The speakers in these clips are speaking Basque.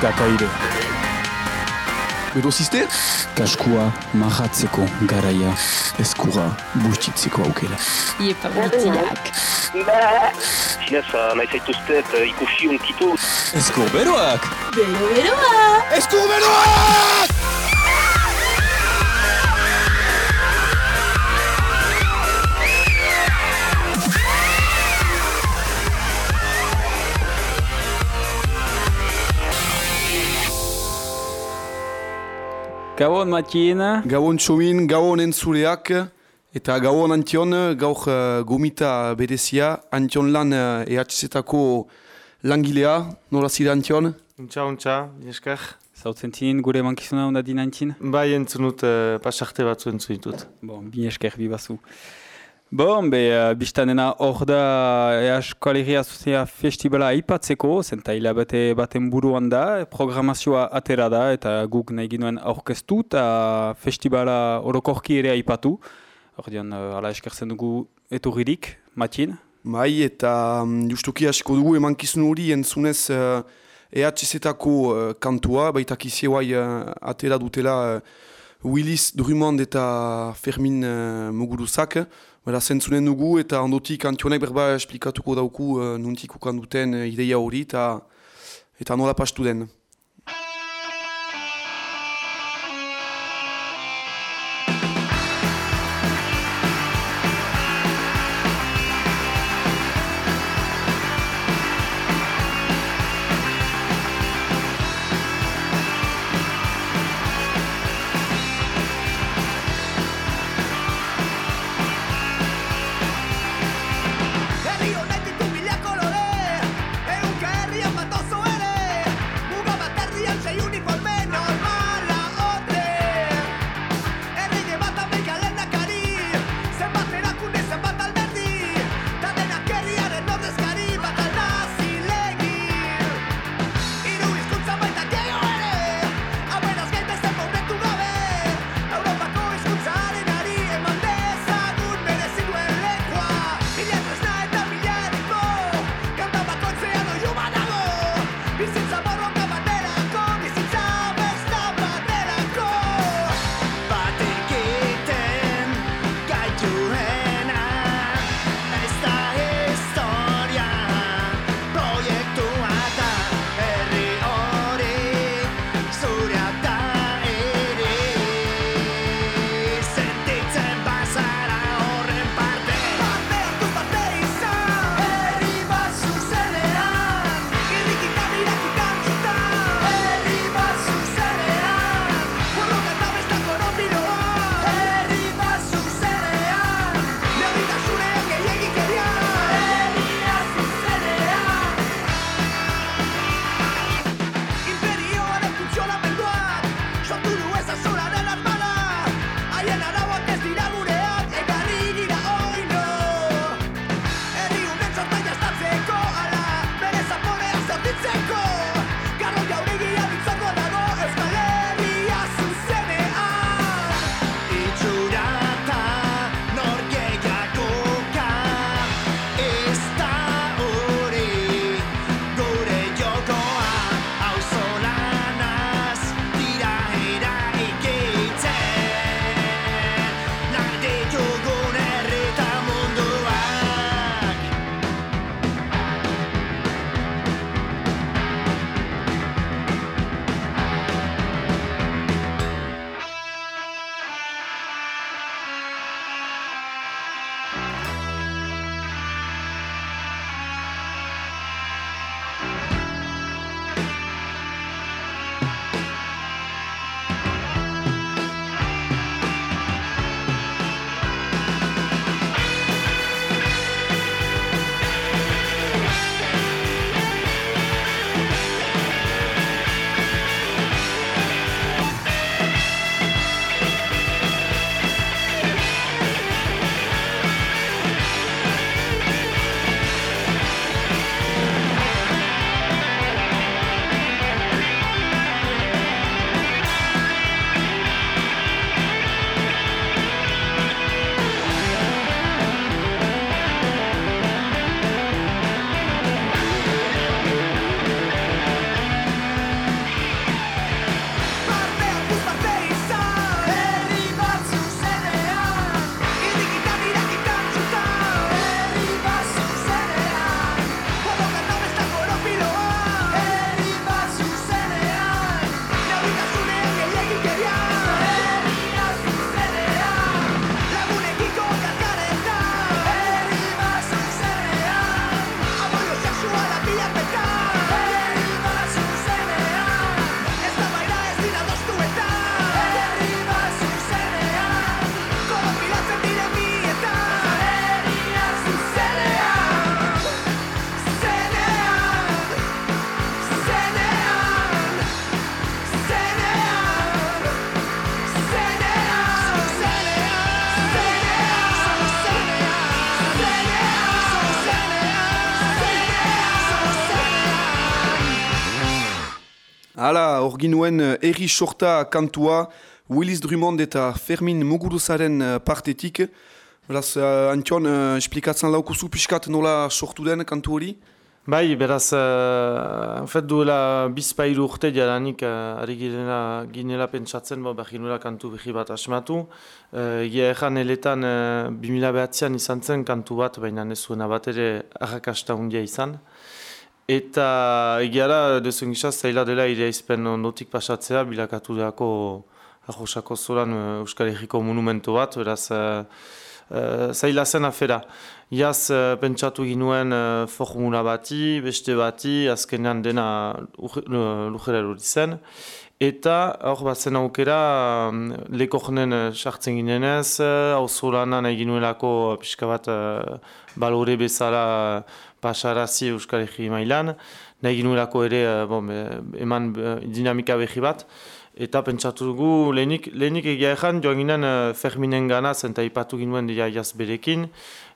gataire. Berozizte? Kaskua marratzeko garaia eskura bustitzeko aukera. Iepa butiak. Zinez, nahi zaituztet ikusi unkitu. Eskur beroak! Bero beroa! Esku beroak! Gabon, Matien. Gabon txomin, gabon entzuleak, eta gabon antion, gaur uh, gomita berezia, antion lan uh, EHZ-etako langilea, nola zira antion? Untxa, untxa, esker. Zautzen zinin gure mankizuna onda dinantzin? Bai entzunut uh, pasarte batzu entzunitut. Bon, bi esker bi bazu. Bon, be, uh, biztanena hor da Easkoalegia Zuzea Festibala aipatzeko, zenta hilabete baten buruan da, programazioa atera da, eta guk nahi ginuen aurkeztu, eta festibala orokorki ere aipatu. Ordean, uh, ala eskertzen dugu eturririk, Matien. Bai, eta um, justuki hasiko dugu emankizun hori entzunez uh, EHZ-etako uh, kantua, baitak izieguai uh, atera dutela uh, Willis Drummond eta Fermin uh, Muguruzak. Bera, zentzunen dugu eta ondotik antionek berba esplikatuko dauku uh, nuntik ukan duten uh, ideia hori eta, eta nola pastu den. Ginuen uh, Eri Sorta kantua, Willis Drummond eta Fermin Muguruzaren uh, partetik. Beraz, uh, Antion, uh, esplikatzen laukuzu pixkat nola sortu den kantu hori? Bai, beraz, uh, fet duela bizpairu urte jadanik uh, ari ginela, ginela pentsatzen, bo, behar nuela kantu behi bat asmatu. Uh, Egia ezan eletan uh, 2000 behatzean izan zen kantu bat, baina ez zuena bat ere arrakasta hundia izan. Eta egiara, dezuen gisa, zaila dela ire izpen ondotik pasatzea, bilakatu dako ahosako zoran uh, Euskal Herriko monumentu bat, beraz, uh, uh, zaila zen afera. Iaz, uh, pentsatu ginuen uh, formula bati, beste bati, azkenean dena lujera luri zen. Eta hor bat zen aukera, um, lekornen uh, sartzen ginenez, hau uh, zolanan egin nuelako pixka bat balore bezala pasarazi Euskal Herri mailan, nahi ginuelako ere bon, eman dinamika behi bat, eta pentsatu dugu lehenik, lehenik egia ezan joan ginen Ferminen gana zenta ipatu ginuen dira jaz berekin,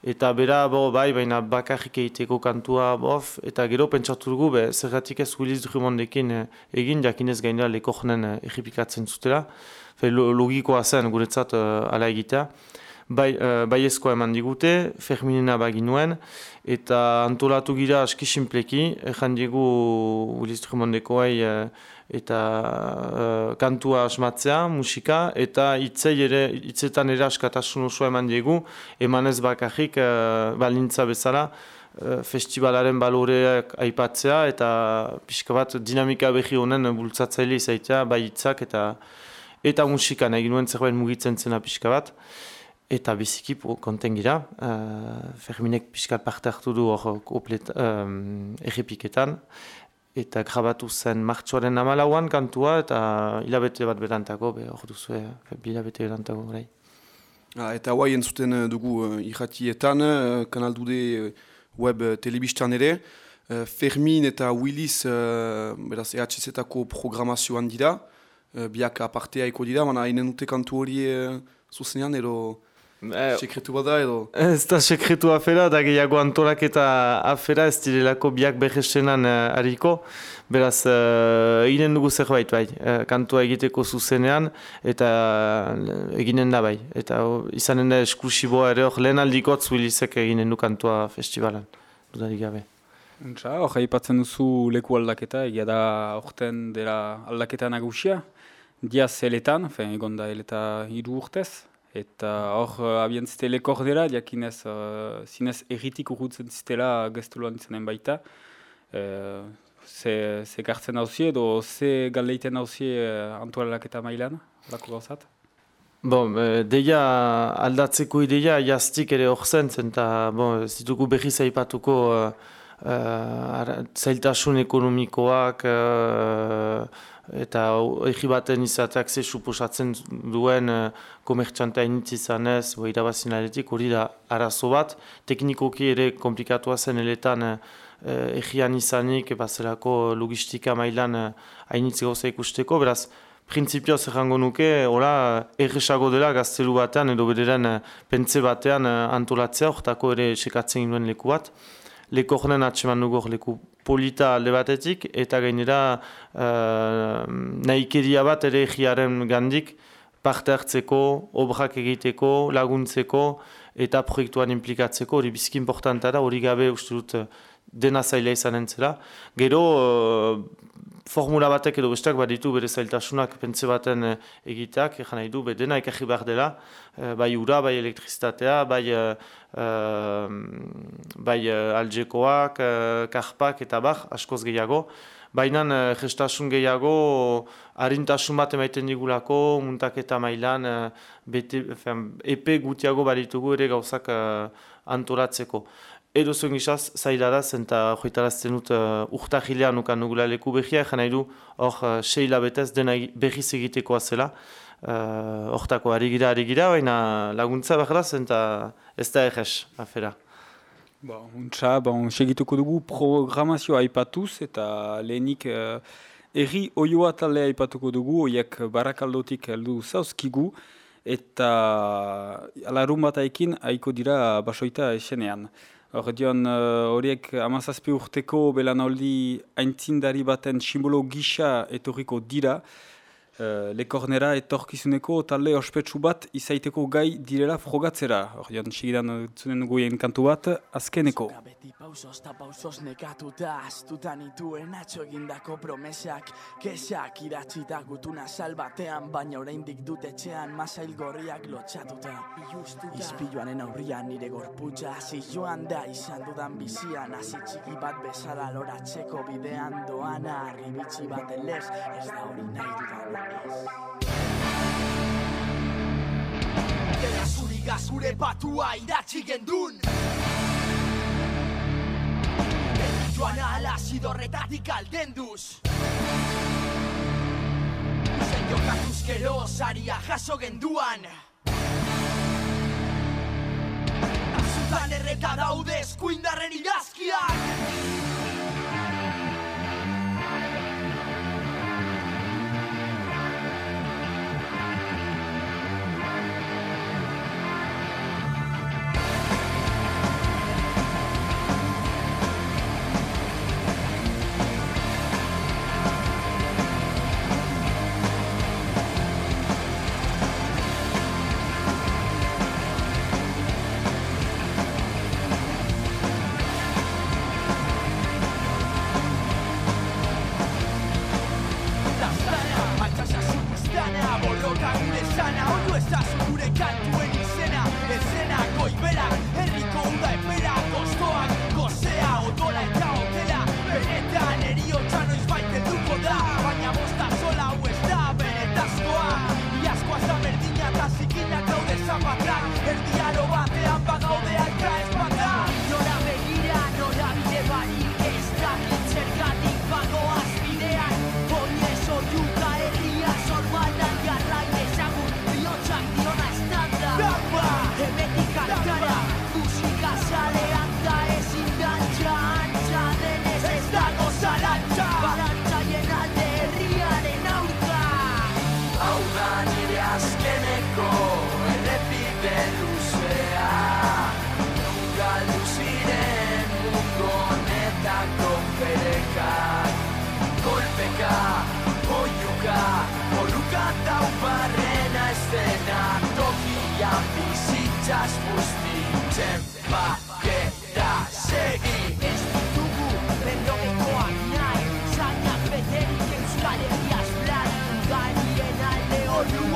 eta bera bo, bai, baina bakarrik egiteko kantua bof, eta gero pentsatu dugu be, zergatik ez Willis Drummondekin egin jakinez gainera lekohnen egipikatzen zutela, Fe, logikoa zen guretzat uh, ala egitea. Bai, uh, bai eman digute, Ferminena baginuen, eta antolatu gira aski simpleki, ezan digu Willis Drummondekoai uh, eta uh, kantua asmatzea, musika, eta itzei ere, itzetan ere askatasun oso eman digu, emanez bakarrik uh, balintza bezala, festivalaren baloreak aipatzea eta pixka bat dinamika behi honen bultzatzaile izaitea, bai itzak eta eta musika. Nahi nuen zerbait mugitzen zena pixka bat. Eta biziki konten gira, uh, Ferminek pixka parte hartu du hor um, errepiketan, eta grabatu zen martxoaren amalauan kantua, eta hilabete bat berantako, hor duzu, hilabete berantako, bai. Ah, eta guai entzuten eh, dugu uh, irratietan, uh, kanal dude web uh, telebistan ere, uh, Fermin eta Willis, uh, beraz, EHZ-etako programazioan dira, uh, biak apartea eko dira, mana hainen dute kantu hori uh, zuzenean, ero... Eh, sekretu bada edo? Ez da sekretu afera, da gehiago antolak eta afera ez direlako biak behestenan uh, hariko. Beraz, uh, eginen dugu zerbait bai, uh, kantua egiteko zuzenean eta uh, eginen da bai. Eta uh, izanen da esklusiboa ere hor lehen aldikot zuilizek eginen du kantua festivalan. Dudarik gabe. Untsa, hor haipatzen duzu leku aldaketa, egia da horten dela aldaketa nagusia. Diaz eletan, egon da eleta hiru urtez, Eta hor, uh, abientzite lekor dela, diakinez, uh, zinez erritik urrutzen zitela gaztuluan izanen baita. Uh, ze, ze gartzen hauzie edo ze galeiten hauzie uh, antualak eta mailan, lako gauzat? Bon, deia aldatzeko ideia jaztik ere hor zen, eta bon, zitugu berri zaipatuko uh, uh, zailtasun ekonomikoak, eta egi baten izateak ze suposatzen duen uh, komertxanta initz izan ez, bo irabazin hori da arazo bat. Teknikoki ere komplikatua zen eletan uh, egian izanik, bazelako logistika mailan uh, hainitz gauza ikusteko, beraz, Printzipioz errango nuke, ora, erresago dela gaztelu batean edo bederen pentze batean antolatzea, ortako ere sekatzen duen leku bat leko honen atseman dugu leku polita alde batetik, eta gainera uh, nahikeria bat ere egiaren gandik parte hartzeko, obrak egiteko, laguntzeko, eta proiektuan implikatzeko, hori bizki importanta da, hori gabe uste dut dena zaila izan entzela. Gero, formula batek edo besteak baditu bere zailtasunak pentsa baten uh, egiteak, egin nahi du, dena ekarri behar dela, uh, bai ura, bai elektrizitatea, bai, uh, bai uh, algekoak, uh, karpak eta bar, askoz gehiago. Baina uh, gestasun gehiago, harintasun bat emaiten digulako, muntak eta mailan, uh, bete, epe gutiago baditugu ere gauzak uh, antolatzeko. Edo zuen gizaz, zaila da, zenta joitarazten dut uh, urta gilean ukan nugula leku behia, egin nahi du hor uh, seila betez dena behiz egitekoa zela. Uh, hortako uh, ari gira, ari gira, baina laguntza behar da, zenta ez da egez, afera. Ba, untsa, bon, segituko dugu programazioa aipatuz eta lehenik uh, erri oioa talea aipatuko dugu, oiek barakaldotik heldu zauzkigu, eta alarun bat aikin haiko dira basoita esenean. Hor dion uh, horiek amazazpi urteko belanaldi aintzindari baten simbolo gisa etorriko dira. Uh, lekornera etorkizuneko talde ospetsu bat izaiteko gai direla frogatzera. Hor dion sigidan zunen goien kantu bat azkeneko. Zuka beti pausos ta pausos nekatuta Astuta nituen atxo egindako promesak Kesak idatzita gutuna salbatean Baina oraindik dut etxean masail gorriak lotxatuta Izpiluanen aurrian nire gorputza hasi joan da izan dudan bizian Hasi txiki bat bezala loratzeko bidean doana Arribitsi bat elez ez da hori nahi dudan ez Dela zuriga zure batua idatzi gendun. Joan ala zidorretatik aldenduz. Zen jokatuz gero saria jaso genduan. Azutan erreta daude eskuindarren idazkiak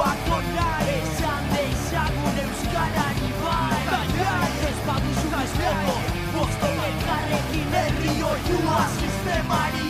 onai Esan dezagun euskarari bai. Bai, bai, ez baduzu bezpoko Bosto elkarrekin herri oiua Sistemari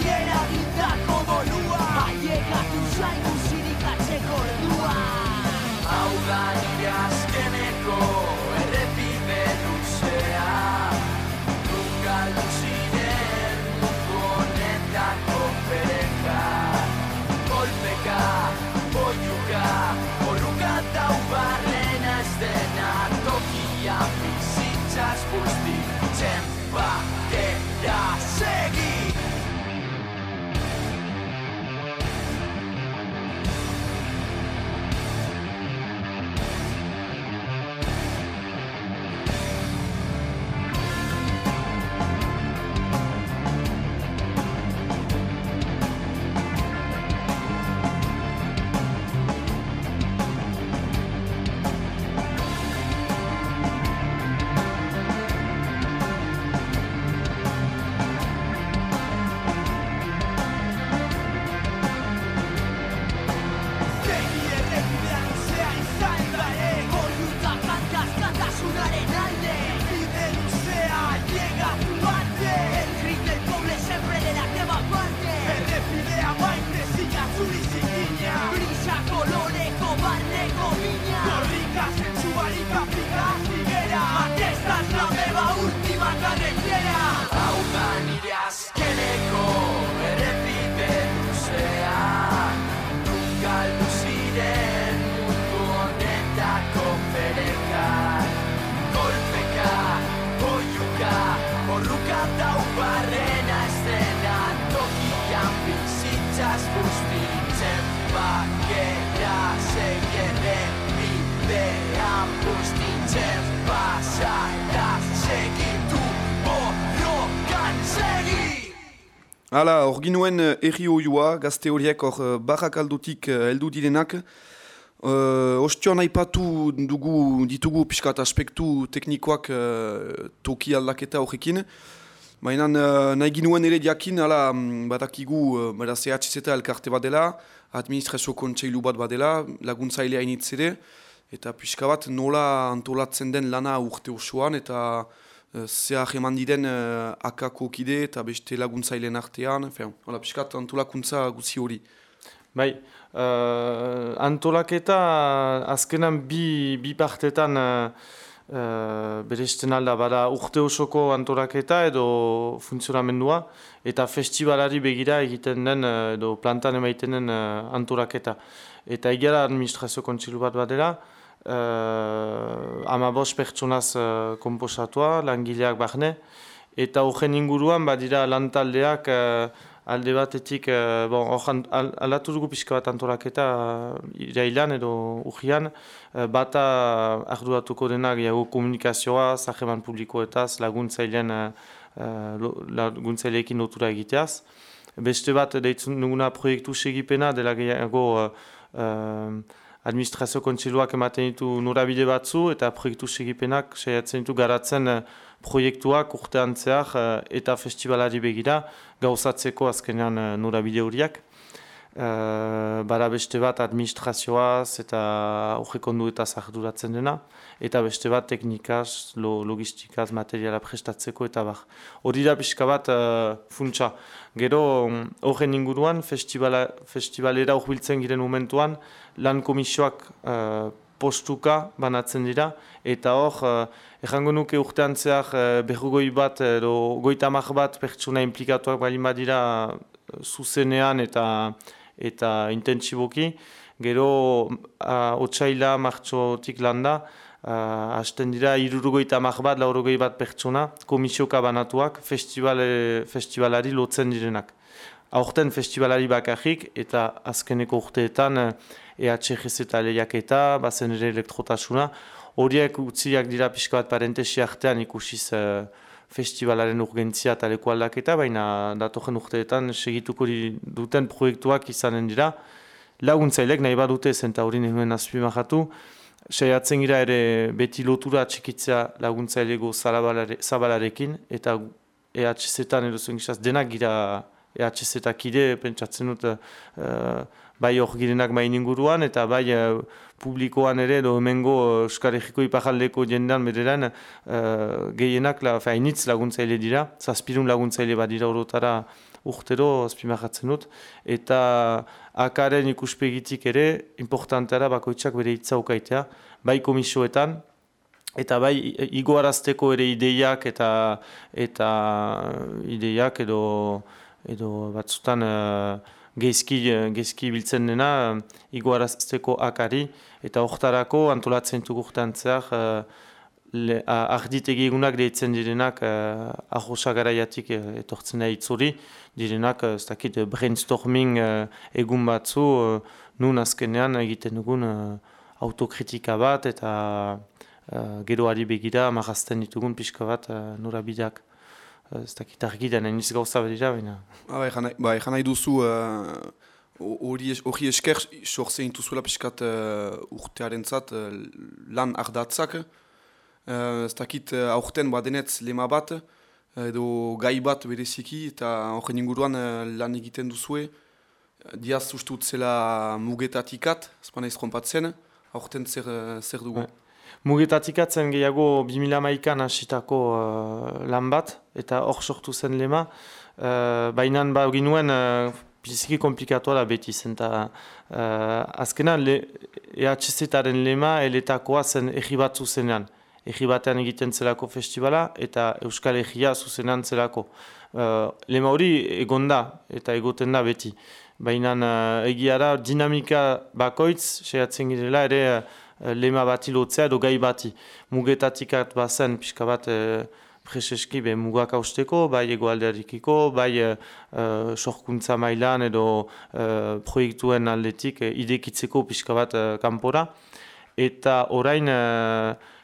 ginuen uh, erri oioa, gazte horiek hor uh, barrak aldutik uh, heldu direnak. Uh, Ostion aipatu dugu, ditugu piskat aspektu teknikoak uh, toki aldaketa horrekin. Baina uh, nahi ginuen ere diakin, hala, mm, badakigu, uh, bada CHZ elkarte bat dela, administrazio kontseilu bat badela, laguntzailea initz ere, eta pixka bat nola antolatzen den lana urte osoan, eta zehar eman diren uh, akako kide eta beste laguntzaileen artean, fin, hola, pixka bat antolakuntza guzi hori. Bai, uh, antolaketa azkenan bi, bi partetan uh, beresten alda, bada urte osoko antolaketa edo funtzionamendua eta festivalari begira egiten den edo plantan emaiten den uh, antolaketa. Eta egiara administrazio kontsilu bat badera, uh, ama bos pertsonaz uh, komposatua, langileak bahne, eta horren inguruan badira lantaldeak alde batetik, uh, bon, orhan, al, alatu dugu pixka bat antolaketa uh, irailan edo urgian, uh, bata arduratuko denak jago komunikazioa, zaheman publikoetaz, laguntzailean uh, laguntzaileekin lotura egiteaz. Beste bat, deitzen duguna proiektu segipena, dela gehiago uh, administrazio kontsiluak ematen ditu norabide batzu, eta proiektu segipenak saiatzen ditu garatzen proiektuak urtean zehar eta festivalari begira gauzatzeko azkenean uh, norabide horiak. Uh, bara beste bat administrazioaz eta horrekondu eta zarduratzen dena, eta beste bat teknikaz, lo, logistikaz, materiala prestatzeko eta bar. Hori da pixka bat uh, funtsa. Gero horren inguruan festivala, festivalera horbiltzen giren momentuan lan komisioak uh, postuka banatzen dira, eta hor, uh, errango nuke urtean zehar uh, berrugoi bat, edo goitamak bat pertsona implikatuak bali badira uh, zuzenean eta eta intentsiboki. Gero, uh, otxaila martxotik landa, uh, hasten dira irurugoita amak bat, laurugoi bat pertsona, komisioka banatuak, festivale, festivalari lotzen direnak. Aurten festivalari bakarrik eta azkeneko urteetan EHGZ eta lehiaketa, bazen ere elektrotasuna. Horiek utziak dira pixka bat parentesi artean ikusiz uh, festivalaren urgentzia eta leku aldaketa, baina datoren urteetan segituko duten proiektuak izanen dira. Laguntzailek nahi badute zenta hori nuen azpimahatu, saiatzen gira ere beti lotura txikitzea laguntzailego zabalarekin, eta EHZ-etan edo zuen denak gira EHZ-etak ide, pentsatzen dut, uh, bai hor girenak main inguruan, eta bai uh, publikoan ere, edo hemengo uh, Euskal Herriko ipajaldeko jendean bereran, uh, gehienak la, hainitz laguntzaile dira, zazpirun laguntzaile bat dira horotara urtero, azpimarratzen dut, eta akaren ikuspegitik ere, importantara bakoitzak bere hitza ukaitea, bai komisioetan, eta bai igoarazteko ere ideiak eta eta ideiak edo edo batzutan gezki, gezki biltzen dena uh, iguarazteko akari. Eta hortarako antolatzen dugurtan zehar uh, arditegi egunak deitzen direnak uh, ahosa garaiatik uh, etortzen da itzuri. Direnak uh, dakit, brainstorming uh, egun batzu uh, nun azkenean egiten dugun uh, autokritika bat eta uh, geroari begira marazten ditugun pixka bat uh, norabideak ez dakit argi da, nahi gauza bat dira, baina. Ah, ba, egan nahi duzu, hori uh, esker, sortzen intuzuela piskat uh, urtearen zat, uh, lan ardatzak. Uh, ez dakit uh, aurten badenetz lema bat, edo gai bat bereziki, eta horren inguruan uh, lan egiten duzue. Diaz ustut zela mugetatikat, ez kompatzen, aurten zer, zer dugu. Bai. Mugetatikatzen gehiago 2008an hasitako uh, lan bat, eta hor sortu zen lema. Uh, Baina ba, ginuen uh, biziki komplikatoa da beti zen. Ta, uh, azkenan le, EHZ-aren lema eletakoa zen egi bat zuzenean. Egi batean egiten zelako festivala eta Euskal Egia zuzenean zelako. Uh, lema hori egonda eta egoten da beti. Baina uh, egia da dinamika bakoitz, sehatzen girela ere Eh, lema bati lotzea edo gai bati. Mugetatik bazen pixka bat e, preseski be mugak hausteko, bai egoaldearikiko, bai e, sorkuntza mailan edo e, proiektuen aldetik e, idekitzeko pixka bat kanpora. Eta orain e,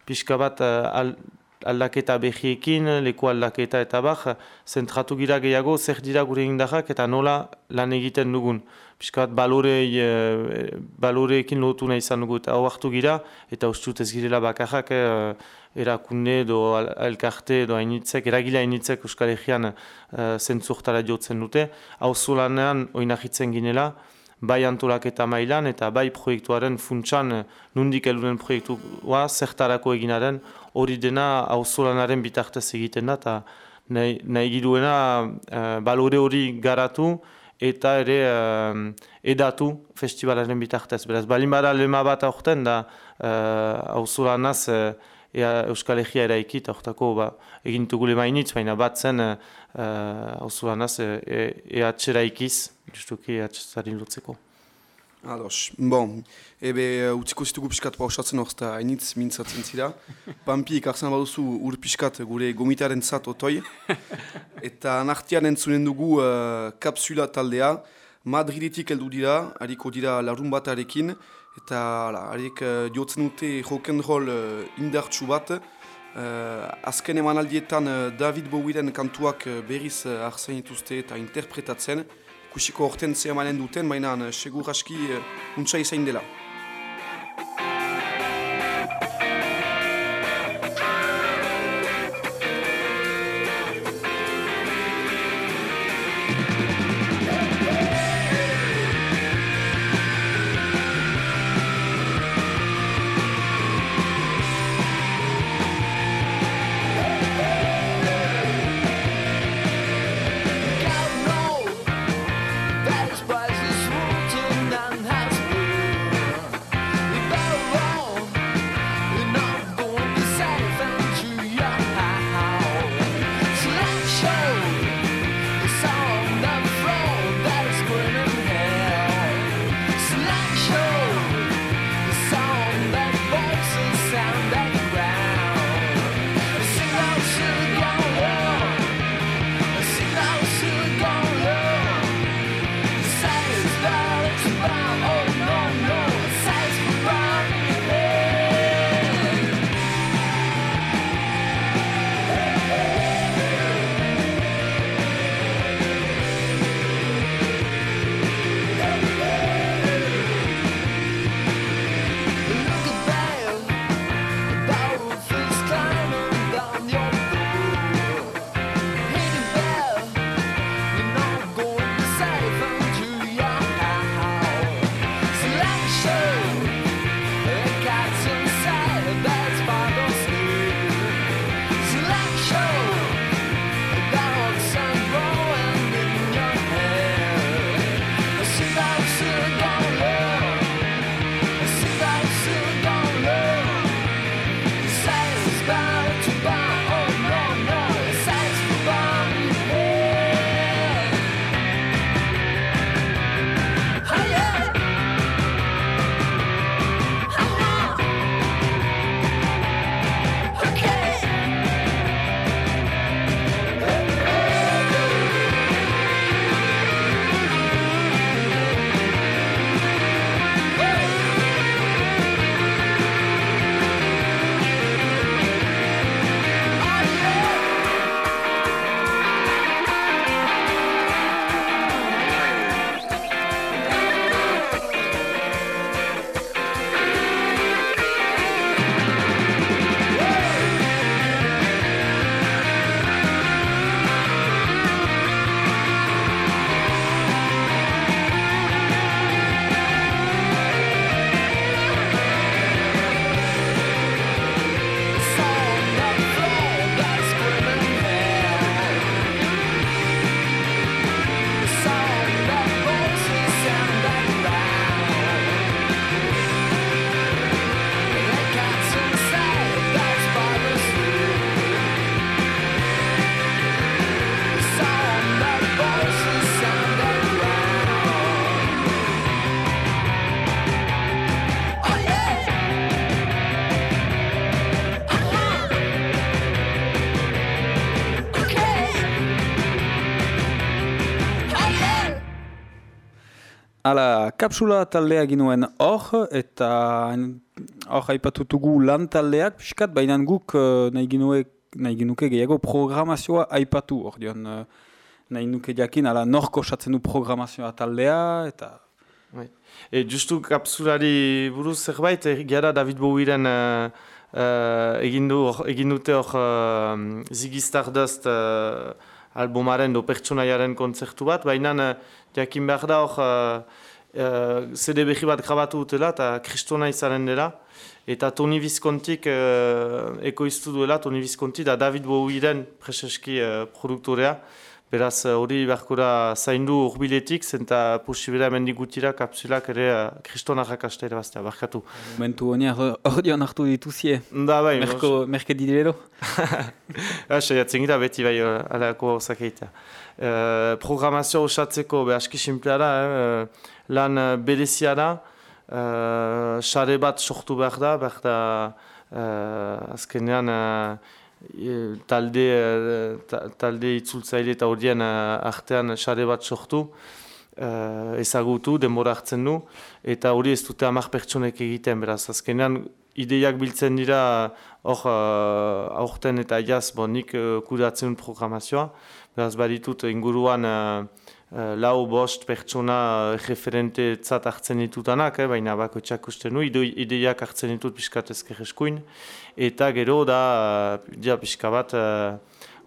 pixka bat al, aldaketa behiekin, leku aldaketa eta bar, zentratu gira gehiago zer dira gure indarrak eta nola lan egiten dugun. Piskat balore, e, baloreekin lotu nahi izan dugu eta hau gira eta ustut ez girela bakarrak e, erakunde edo elkarte edo hainitzek, eragila hainitzek Euskal Herrian e, zentzurtara jotzen dute. Hau zulanean oinahitzen ginela, bai antolaketa mailan eta bai proiektuaren funtsan eh, nundik elunen proiektua zertarako eginaren hori dena auzolanaren bitartez egiten da eta nahi, nahi giruena uh, balore hori garatu eta ere uh, edatu festivalaren bitartez. Beraz, balin bada lema bat aurten da uh, auzolanaz uh, Euskal Herria eraiki eta ortako ba, egin tugule mainitz, baina bat zen uh, auzolanaz uh, EH eraikiz justuki atxezarin lotzeko. Ados, bon, ebe uh, utziko zitugu piskat pausatzen hor eta hainitz mintzatzen zira. Pampi ikartzen baduzu ur piskat gure gomitaren zat otoi. Eta nartian entzunen dugu uh, kapsula taldea. Madridetik heldu dira, hariko dira larun batarekin. Eta harik uh, diotzen dute rock'n'roll uh, indartsu bat. Uh, azken emanaldietan uh, David Bowieren kantuak uh, berriz uh, arzain dituzte eta interpretatzen kusiko orten zehamanen duten, baina uh, segur aski uh, untsa izain dela. Hala, kapsula taldea ginuen hor, eta hor aipatutugu lan taldeak, piskat, baina guk uh, nahi, ginuek, nahi ginuke gehiago programazioa aipatu, hor dion, uh, nahi nuke jakin, ala norko osatzen du programazioa taldea, eta... E, justu kapsulari buruz zerbait, e, gara David Bowieren uh, uh, egin, du, egin dute hor uh, Ziggy Stardust uh, albumaren do pertsonaiaren kontzertu bat, baina uh, jakin behar da hor uh, CD behi bat grabatu dutela eta kristona izanen dela. Eta Tony Viscontik uh, ekoiztu duela, Tony Visconti da David Bowieren preseski uh, produktorea. Beraz, hori uh, beharkura zaindu urbiletik, zenta posibera mendik gutira kapsulak ere uh, kristona jakasta ere baztea, barkatu. Momentu honi hori hartu dituzie. Da, bai. Merko, mos... merke didero. Asa, jatzen gira beti bai uh, alako zakeita. Uh, programazio osatzeko behaski simplea da, eh? lan berezia da, uh, sare bat sortu behar da, behar da uh, azkenean talde, uh, talde itzultzaile eta horien uh, artean sare bat sortu, uh, ezagutu, denbora hartzen du, eta hori ez dute amak pertsonek egiten, beraz, azkenean ideiak biltzen dira hor aurten eta jaz, bon, nik uh, kudatzen programazioa, beraz, baditut inguruan lau bost pertsona referente tzat hartzen ditutanak, eh, baina bako txak usten nu, ideiak hartzen ditut piskat ezker eskuin, eta gero da, uh, dia pixka bat, uh,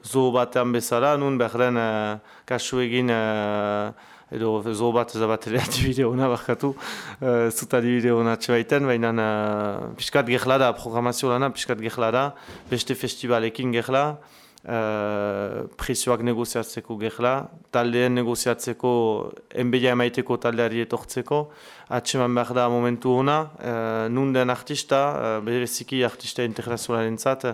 zo batean bezala, nun behar den uh, kasu egin, uh, edo zo bat ez bat ere adibide hona bakatu, uh, zut adibide hona txabaiten, baina uh, piskat gehla da, programazio lana piskat gehla da, beste festivalekin gehla, uh, prezioak negoziatzeko gehla, taldeen negoziatzeko enbeia emaiteko taldeari etortzeko, atseman behar da momentu hona, uh, nun den artista, uh, bereziki artista integrazionaren zat,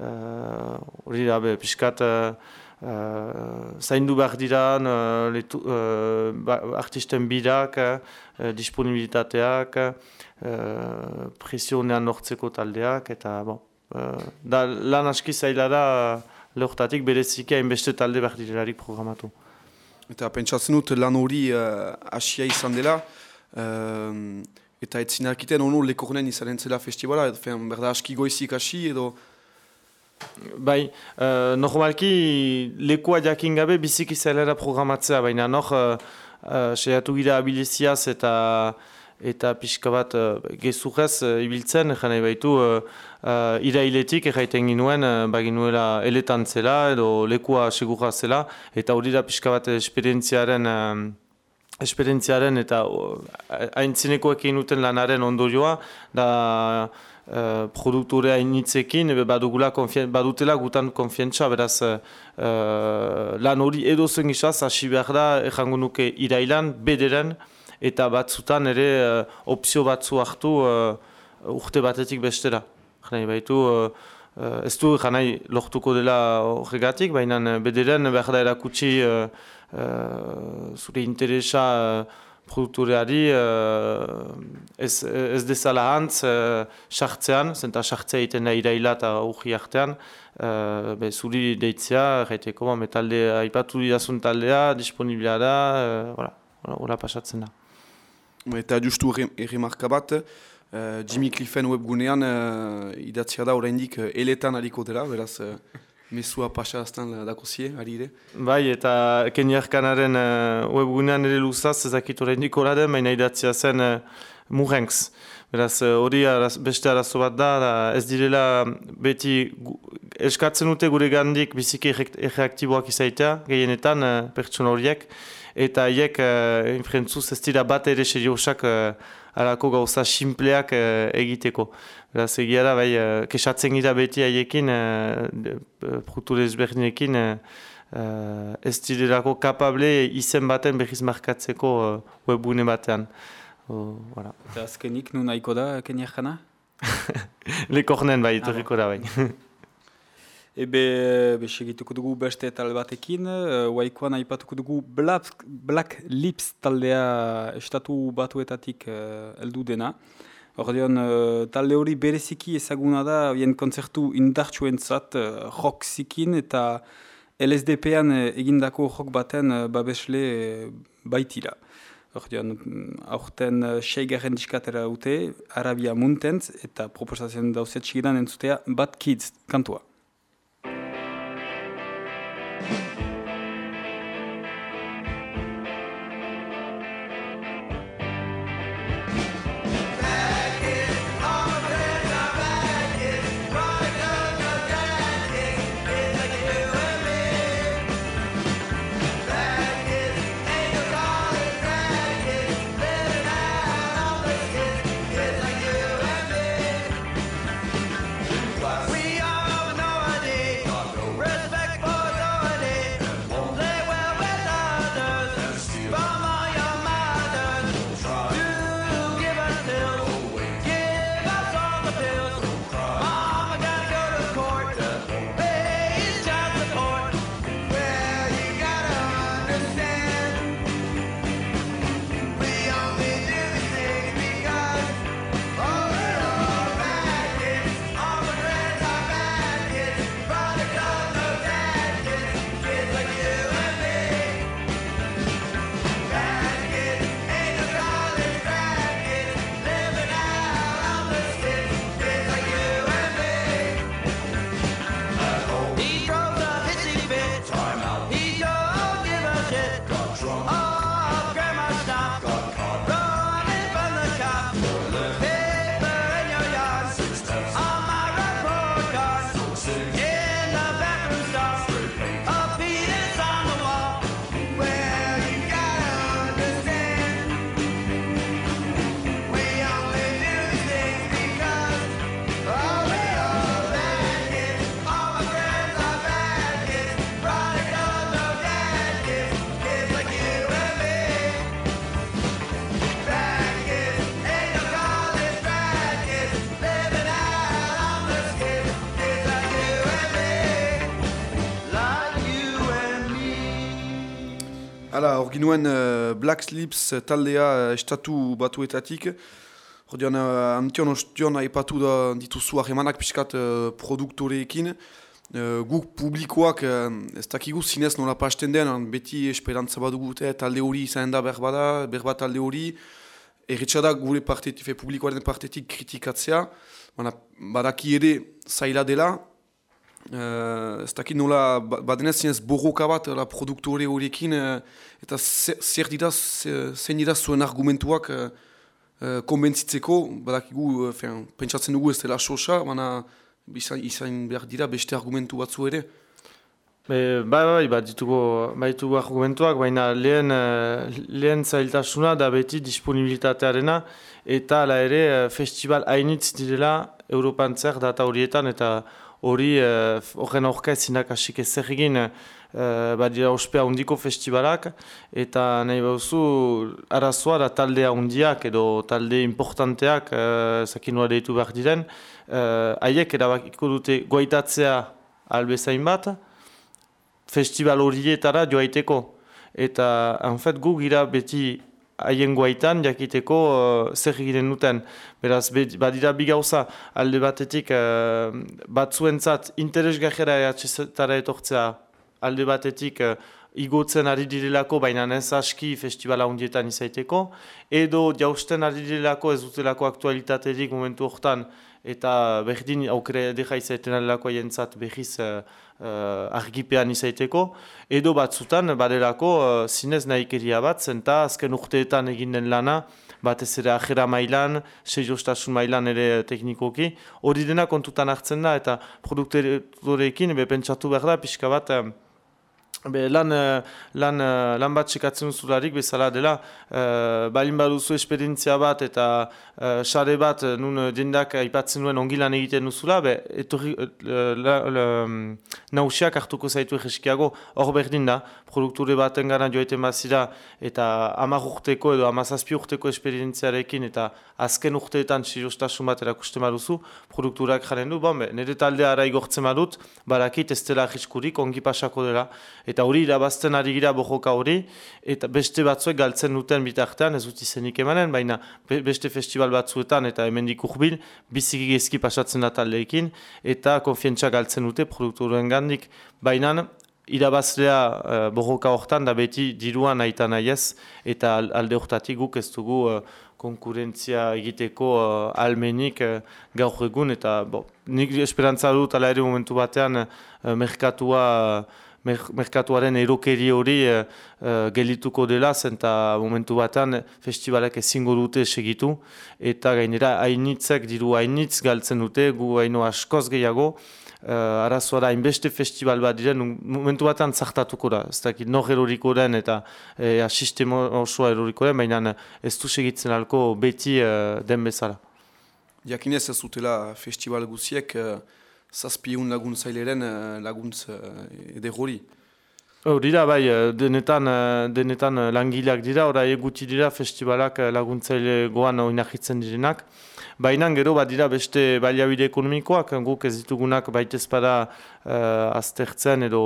hori uh, da, be, piskat, uh, Uh, zaindu behar dira uh, letu, uh, artisten bidak, uh, disponibilitateak, uh, presionean nortzeko taldeak, eta bon, uh, da, lan aski zaila da lehortatik bereziki hainbeste talde behar direlarik programatu. Eta pentsatzen dut lan hori uh, asia izan dela, uh, eta ez zinarkiten onu lekornen izan entzela festivala, edo berda aski goizik hasi edo... Bai, uh, normalki lekua jakin gabe biziki zelera programatzea, baina nor uh, uh, seiatu gira abiliziaz eta eta pixka bat uh, gezurrez uh, ibiltzen, jana baitu uh, uh, irailetik erraiten ginuen, uh, baginuela eletan zela edo lekua segurra zela, eta hori da pixka bat esperientziaren, uh, esperientziaren eta haintzineko uh, duten lanaren ondorioa, da uh, produktorea initzekin, badugula badutela gutan konfientza, beraz uh, lan hori edo gizaz, hasi behar da, errango nuke irailan, bederen, eta batzutan ere uh, opzio batzu hartu uh, urte batetik bestera. Janai baitu, uh, ez du janai lortuko dela horregatik, baina bederen behar da erakutsi uh, uh, zure interesa uh, produktureari uh, ez, ez dezala hantz sartzean, uh, zenta sartzea egiten da iraila eta urri artean, uh, zuri deitzea, gaiteko, metalde, aipatu didazun taldea, disponibila da, uh, pasatzen da. Eta justu erremarka bat, uh, Jimmy Cliffen webgunean uh, idatzia da oraindik uh, eletan aliko dela, beraz uh, mesua pasaraztan dako zie, ari ere. Bai, eta Kenya Arkanaren uh, webgunean ere luzaz, ezakit oraindik den, baina idatzia zen uh, Murenks. Beraz, hori araz, beste arazo bat da, da, ez direla beti eskatzen dute gure gandik biziki erreaktiboak izaitea, gehienetan uh, pertsona horiek, eta haiek uh, infrentzuz ez dira bat ere seriosak uh, alako gauza simpleak uh, egiteko. Beraz, egia da, bai, uh, kesatzen gira beti haiekin, uh, produktu desberdinekin, uh, ez direlako kapable izen baten behiz markatzeko uh, webune batean. Uh, voilà. Eta azkenik, nu nahiko da, keniak jana? Lekornen bai, etorriko da bai. Ebe, be segituko dugu beste tal batekin, uh, waikoan aipatuko dugu Black, Black Lips taldea estatu batuetatik uh, eldu dena. Ordeon, uh, talde hori bereziki ezaguna da, bien konzertu indartsuen zat, uh, rock zikin eta LSDP-an egindako rock baten uh, babesle uh, baitira. Ordean, mm, aurten uh, seigarren diskatera dute, Arabia Muntentz, eta proposatzen dauzet txigidan entzutea Bad Kids kantua. Hala, hor ginuen uh, Black Slips taldea uh, estatu batuetatik. Ordean, uh, antion ostion aipatu da dituzu ahemanak pixkat uh, produktoreekin. Uh, guk publikoak uh, ez dakigu zinez nola pasten den, beti esperantza bat dugute talde hori izan da berbada, berbat talde hori. Erretxadak gure partetik, publikoaren partetik kritikatzea, badaki ere zaila dela, Uh, ez dakit nola, ba- badenez zinez borroka bat la produktore horiekin uh, eta zer, dira, ze- zein dira zuen argumentuak uh, uh, konbentzitzeko, badakigu, uh, pentsatzen dugu ez dela sosa, baina izan, izan behar dira beste argumentu batzu ere. Be, bai, bai, bat ditugu, baitugu argumentuak, baina lehen, eh, lehen zailtasuna da beti disponibilitatearena eta ala ere festival hainitz direla Europan zer data horietan eta hori eh, horren aurka ezinak hasik ezer egin eh, badira ospea handiko festivalak eta nahi bauzu arazoa da talde handiak edo talde importanteak eh, zakin nola deitu behar diren eh, haiek erabakiko dute goitatzea albezain bat festival horietara joaiteko. Eta, fait, gu gira beti haien guaitan jakiteko uh, zer egiten duten. Beraz, be, badira bi gauza alde batetik uh, batzuentzat interesgajera ehatxetara etortzea alde batetik uh, igotzen ari direlako, baina ez aski festivala hundietan izaiteko, edo jausten ari direlako ez dutelako aktualitaterik momentu hortan, eta berdin aukere deja izaiten alelako jentzat behiz uh, argipean izaiteko, edo batzutan badelako uh, zinez nahikeria bat, zenta azken urteetan egin den lana, batez ere ajera mailan, seiostasun mailan ere teknikoki, hori dena kontutan hartzen da, eta produktoreekin bepentsatu behar da, pixka bat, eh, Be, lan, eh, lan, eh, lan bat sekatzen duzularik bezala dela, uh, balin baduzu esperientzia bat eta uh, sare bat eh, nun eh, jendak aipatzen duen ongi lan egiten duzula, be, etorri, mm, nausiak hartuko zaitu egeskiago, hor berdin da, produkture baten gana joaiten bazira eta hamar urteko edo hamazazpi urteko esperientziarekin eta azken urteetan sirostasun bat erakusten baduzu, produkturak jaren du, bon, be, nire taldea ara igortzen badut, barakit ez dela ongi pasako dela, eta hori irabazten ari gira bojoka hori, eta beste batzuek galtzen duten bitartean, ez dut izenik emanen, baina be- beste festival batzuetan eta hemendik urbil, biziki gezki pasatzen da taldeekin, eta konfientza galtzen dute produkturen gandik. Baina irabazlea uh, borroka hortan da beti diruan aita nahiez eta al- alde hortatik guk ez dugu uh, konkurentzia egiteko uh, almenik uh, gaur egun eta bo, nik esperantza dut ala ere momentu batean uh, merkatua mer merkatuaren erokeri hori uh, uh, gelituko dela zen eta momentu batean festivalak ezingo dute segitu eta gainera hainitzek diru hainitz galtzen dute gu haino askoz gehiago uh, arazoa da hainbeste festival bat diren momentu batean zartatuko da ez dakit nor eroriko den eta uh, sistema osoa eroriko den baina ez du segitzen alko beti uh, den bezala. Jakinez ez dutela festival guziek uh, zazpieun laguntzaileren uh, laguntz uh, ederrori. Oh, dira, bai, eh, denetan, eh, denetan eh, langileak dira, ora eguti dira festivalak eh, laguntzaile goan oinahitzen direnak. Baina gero bat dira beste baliabide ekonomikoak, guk ez ditugunak baitez bada eh, aztertzen edo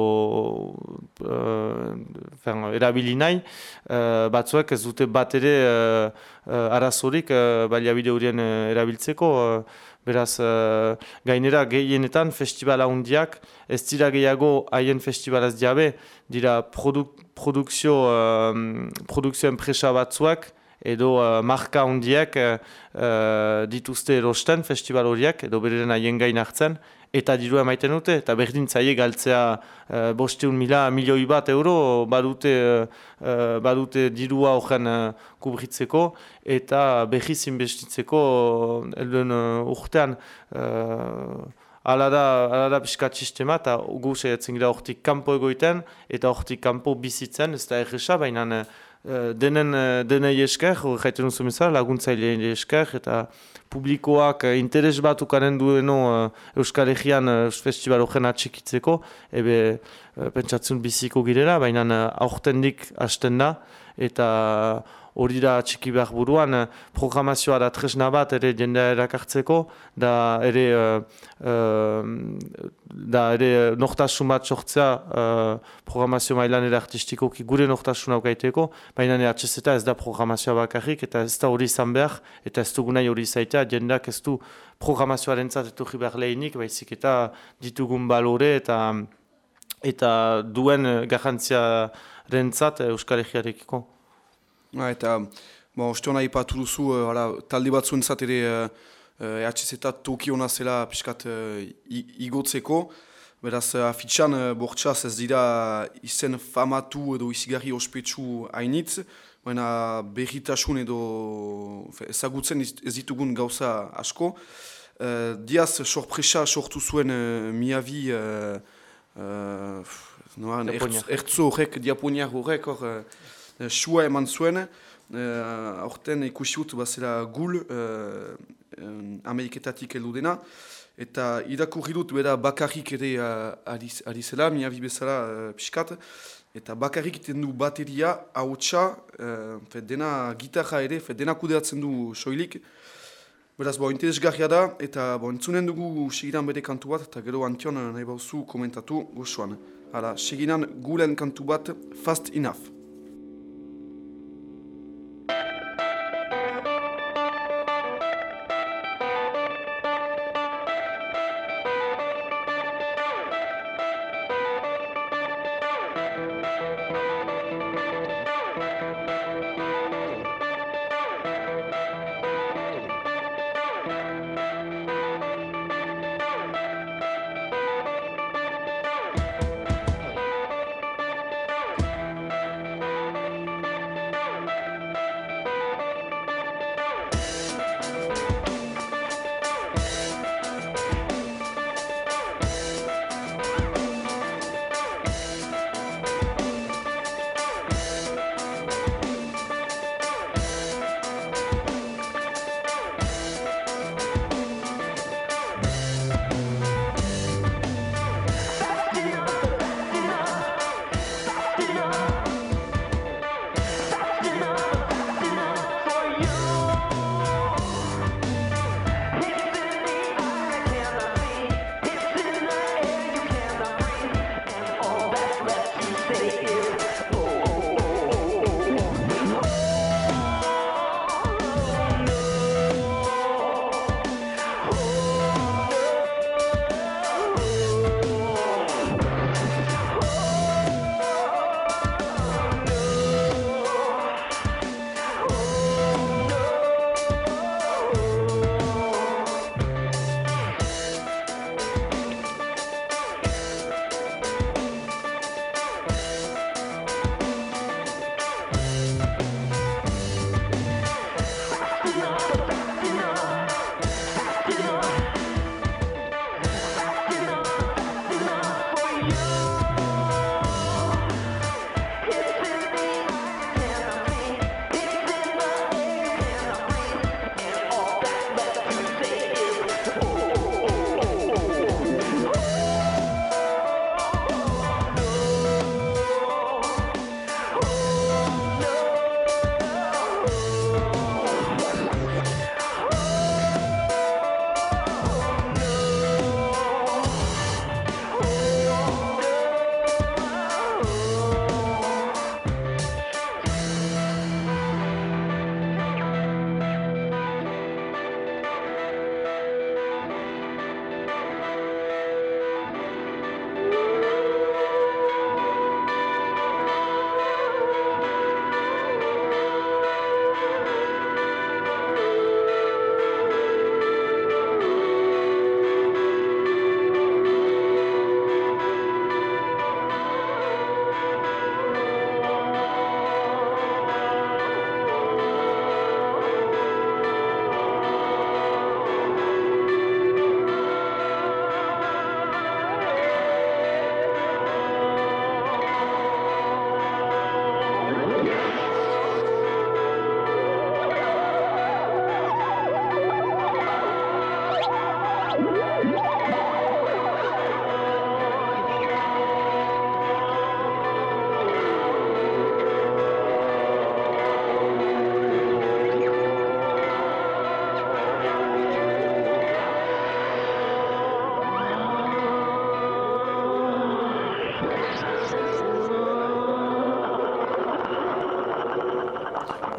eh, fen, erabili nahi. Eh, batzuek ez dute bat ere eh, eh, arazorik eh, baliabide horien eh, erabiltzeko. eh, Beraz, eh, gainera gehienetan festivala handiak ez dira gehiago haien festivalaz diabe, dira produk, produkzio, um, produkzio enpresa batzuak edo uh, marka handiak uh, uh, dituzte erosten festival horiek edo bereren haien gain hartzen eta diru emaiten dute, eta berdin zaie galtzea uh, bosteun mila, milioi bat euro badute, uh, badute dirua horren uh, kubritzeko eta behiz inbestitzeko elduen uh, urtean uh, Hala da, hala da pixkat sistema eta gu saiatzen gira hortik kanpo egoiten eta hortik kanpo bizitzen, ez da erresa, baina eh, denen, eh, denei esker, jaiten duzu bezala, laguntzaileei esker eta publikoak eh, interes bat ukaren dueno eh, Euskal Herrian eh, festival horren atxikitzeko, ebe eh, pentsatzen biziko girela, baina eh, aurtendik hasten da eta hori da txiki behar buruan, eh, programazioa da tresna bat ere jendea erakartzeko, da ere, eh, da ere nortasun bat sortzea eh, programazio mailan ere artistikoki gure nortasuna ukaiteko, baina atxezeta ez da programazioa bakarrik, eta ez da hori izan behar, eta ez dugu hori izaitea, jendeak ez du programazioaren zat etorri behar lehenik, baizik eta ditugun balore eta eta duen eh, garrantziaren zat Euskal Herriarekiko. Ha, eta, bon, oste hona ipatu duzu, uh, hala, talde batzuen zat ere uh, uh, EHZ eta toki hona zela piskat uh, i- igotzeko. Beraz, afitxan, uh, bortxaz ez dira izen famatu edo izigarri ospetsu hainitz, baina berritasun edo ezagutzen ez ditugun gauza asko. Uh, diaz, sorpresa sortu zuen uh, miabi uh, uh, Japoniak. ertz- ertzo horrek, diaponiak horrek, hor, uh, sua eman zuen, uh, aurten ikusi dut bazela gul uh, um, Ameriketatik heldu dena, eta irakurri dut bera bakarrik ere uh, ari, zela, miabi bezala uh, pixkat, eta bakarrik iten du bateria, hautsa, uh, fe, dena gitarra ere, fe, dena kudeatzen du soilik, Beraz, bo, interesgarria da, eta bo, entzunen dugu segidan bere kantu bat, eta gero antion eh, nahi bauzu komentatu gozoan. Hala, segidan gulen kantu bat, Fast Enough.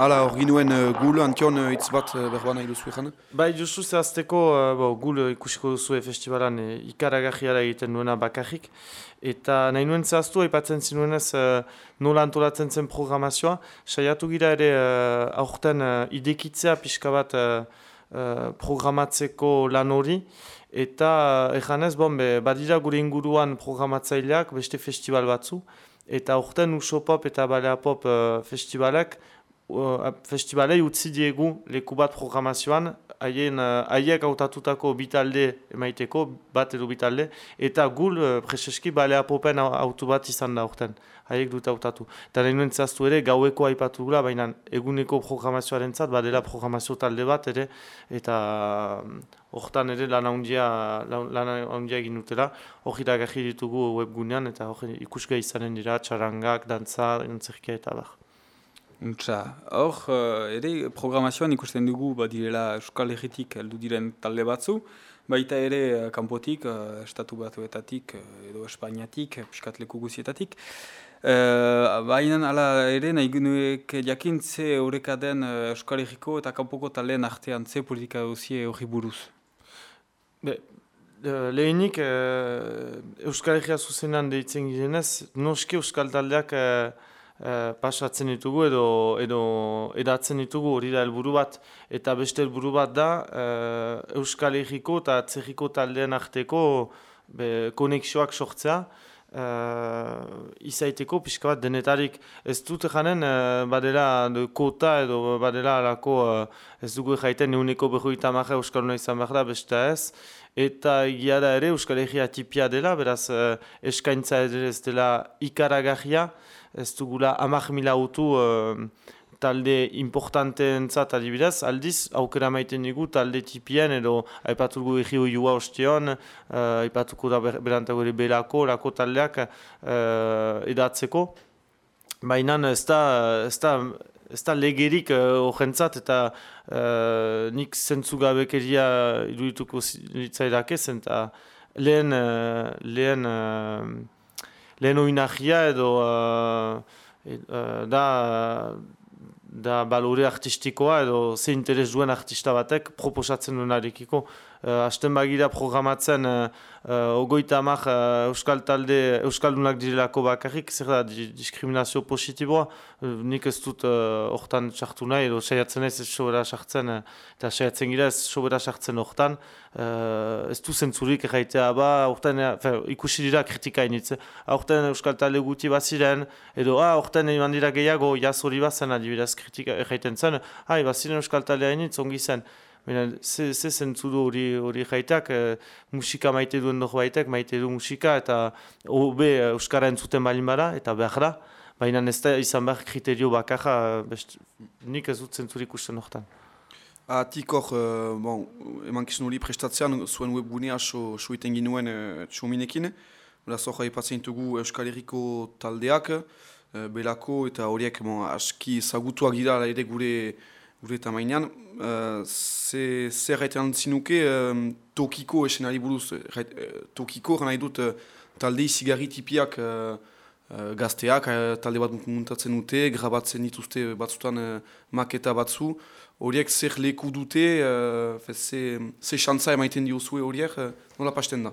Hala, hor ginuen uh, gul, antion uh, hitz bat uh, berba nahi duzu egan. Bai, justu zehazteko, uh, gul ikusiko duzu festivalan uh, ikaragarriara egiten duena bakarrik. Eta nahi nuen zehaztu, aipatzen zinuenez uh, nola antolatzen zen programazioa. Saiatu gira ere uh, aurten uh, idekitzea pixka bat uh, uh, programatzeko lan hori. Eta uh, ejanez, bon, be, badira gure inguruan programatzaileak beste festival batzu. Eta aurten Usopop eta Balea Pop uh, festivalak uh, festivalei utzi diegu leku bat programazioan, haien uh, haiek hautatutako bitalde emaiteko, bat edo bitalde, eta gul uh, preseski balea popen au- autu bat izan da urten, haiek dut hautatu. Eta nahi zehaztu ere, gaueko aipatu gula, baina eguneko programazioaren zat, badela programazio talde bat ere, eta mm, hortan ere lan handia, lan handia egin dutela, hori iragarri ditugu webgunean, eta hori ikusgai izanen dira, txarangak, dantza, antzerkia eta bar. Untsa, hor, eh, ere programazioan ikusten dugu badirela Euskal Herritik heldu diren talde batzu, baita ere eh, kanpotik, eh, estatu batuetatik edo Espainiatik, eh, piskat leku guzietatik. Uh, Baina ala ere nahi genuek jakin ze horreka den Euskal Herriko eta kanpoko taldeen artean ze politika duzie horri buruz. Be, eh, lehenik eh, Euskal Herria zuzenan deitzen girenez, noski Euskal taldeak eh, pasatzen ditugu edo, edo edatzen ditugu hori da helburu bat. Eta beste helburu bat da eh, Euskal Herriko eta Atzerriko taldeen arteko be, konexioak sortzea. Uh, izaiteko pixka bat denetarik ez dut janen uh, badela de kota edo badela alako ez dugu jaiten euneko behoita marra Euskaluna izan behar da beste ez eta egia da ere Euskal Herria tipia dela beraz eskaintza ere ez dela ikaragarria ez dugula amak mila autu uh, talde importanteentzat adibidez, aldiz aukera maiten digu talde tipien edo aipatuko egi oiua ostion, uh, aipatuko da ber, berantago ere belako, lako taldeak uh, edatzeko. Baina ez da, ez da, ez da legerik horrentzat eta uh, nik zentzugabekeria irudituko litzaidake zen eta lehen, uh, lehen, uh, lehen oinahia edo uh, e, uh, da da balore artistikoa edo ze interes duen artista batek proposatzen duenarekiko. Uh, Asten bagira programatzen uh, uh, ogoita amak uh, euskal talde, euskaldunak direlako bakarrik, zer da di- diskriminazio positiboa, uh, nik ez dut uh, hortan sartu nahi, edo saiatzen ez sobera sartzen, uh, eta saiatzen gira ez sobera sartzen hortan, uh, ez du zentzurik erraitea, ba, hortan, uh, ikusi dira kritika initz, hortan euskal talde guti baziren, edo, ah, hortan eman dira gehiago, jaz hori bazen adibidez kritika erraiten zen, ah, baziren euskal taldea initz, ongi zen, Baina, ze, ze zentzu du hori hori jaitak, eh, musika maite duen dugu baitek, maite du musika, eta hobe eh, Euskara entzuten balin bada, eta behar da. Baina ez da izan behar kriterio bakarra, best, nik ez dut zentzurik usten hortan. Atik hor, uh, bon, eman kizun hori prestatzean, zuen webgunea so, so iten ginuen uh, txominekin. Beraz hor haipatzen Euskal Herriko taldeak, uh, belako eta horiek bon, aski zagutuak dira ere gure gure tamainan. Uh, ze, zer gaitean zinuke um, tokiko esenari buruz. Gait- eh, tokiko nahi dut uh, talde izigarri tipiak uh, uh, gazteak, uh, talde bat muntatzen dute, grabatzen dituzte batzutan uh, maketa batzu. Horiek zer leku dute, uh, fe, ze, ze xantza emaiten diozue horiek, uh, nola pasten da?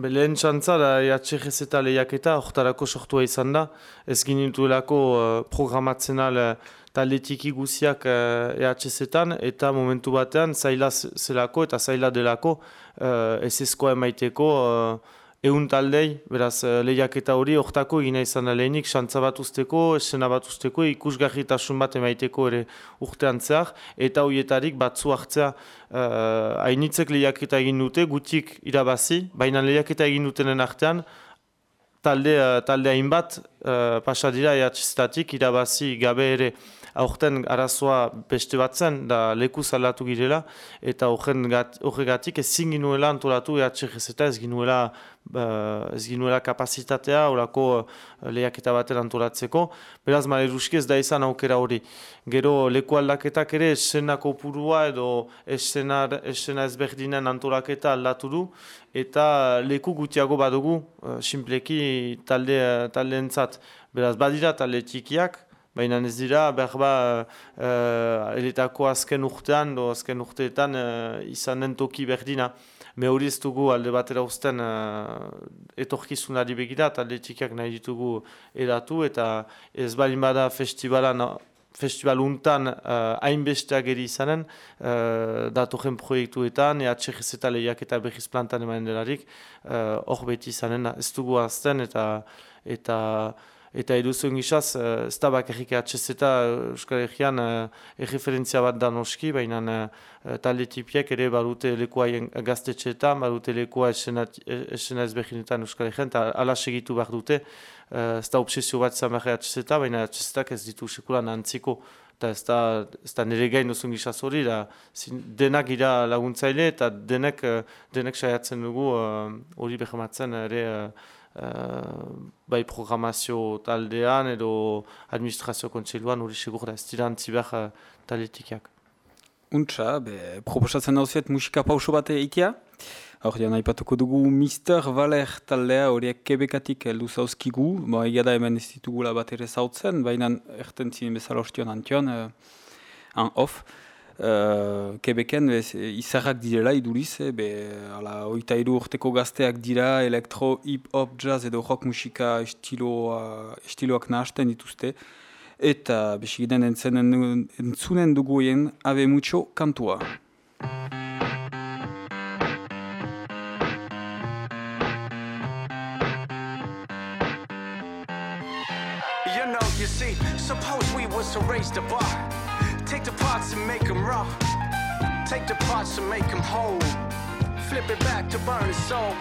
Be, lehen txantza da EHGZ eta lehiaketa, hortarako sortua izan da. Ez ginituelako uh, programatzen al uh, talde tiki guziak uh, EHZ-etan, eta momentu batean zaila zelako eta zaila delako uh, ez ezkoa emaiteko uh, eun taldei, beraz uh, lehiaketa hori hortako egina izan da lehenik, xantza bat usteko, esena bat usteko, ikusgarritasun bat emaiteko ere urtean zehar, eta horietarik batzu hartzea uh, hainitzek lehiaketa egin dute, gutik irabazi, baina lehiaketa egin dutenen artean, talde, uh, talde hainbat uh, pasa dira EHZ-tatik irabazi gabe ere aurten arazoa beste bat zen, da leku salatu girela, eta horregatik ezin ginuela antolatu EHZ-eta ez ginuela, uh, ez ginuela kapazitatea, horako uh, lehiaketa baten antolatzeko, beraz maleruski ez da izan aukera hori. Gero leku aldaketak ere esena kopurua edo esena, esena ezberdinen antolaketa aldatu du, eta leku gutiago badugu, uh, simpleki talde, taldeentzat. Beraz, badira talde txikiak, Baina ez dira, behar ba, uh, eletako azken urtean, do azken urteetan uh, izan den toki berdina. Me hori ez dugu alde batera uzten uh, etorkizunari begira, eta alde txikiak nahi ditugu edatu, eta ez balin bada festivalan, festival untan uh, hainbeste ageri izanen, uh, datorren proiektuetan, EHGZ eta lehiak eta behiz plantan eman delarik, uh, hor beti izanen, ez dugu azten, eta eta eta eduzuen gizaz, uh, ez da bakarrik EHGZ eta Euskal Herrian uh, erreferentzia bat da noski, baina uh, talde tipiek ere badute lekoa gaztetxeetan, badute lekoa esena ez behinetan Euskal Herrian, eta ala segitu behar dute, uh, ez da obsesio bat behar EHGZ, baina EHGZ ez ditu sekulan antziko, eta ez da, ez da nire gain duzun gizaz hori, da, zin, denak ira laguntzaile, eta denek, denek saiatzen dugu hori uh, behamatzen ere Uh, bai programazio taldean edo administrazio kontseiluan hori segur da ez dira antziber uh, taletikiak. Untsa, be, proposatzen dauziet musika pauso bat eitea. Hor, jan aipatuko dugu Mr. Valer taldea horiek kebekatik heldu zauzkigu. Ba, egia da hemen ez ditugula bat ere zautzen, baina erten zinen bezala ostion antion, uh, an off. Quebecen izarrak direla iduriz, eh, be, ala, oita iru urteko gazteak dira, elektro, hip-hop, jazz edo rock musika estiloa, estiloak nahasten dituzte. Eta entzenen, entzunen duguien Ave Mucho kantua. You know, you see, suppose we was to raise the bar. Take the parts and make them raw. Take the parts and make them whole. Flip it back to burn the soul.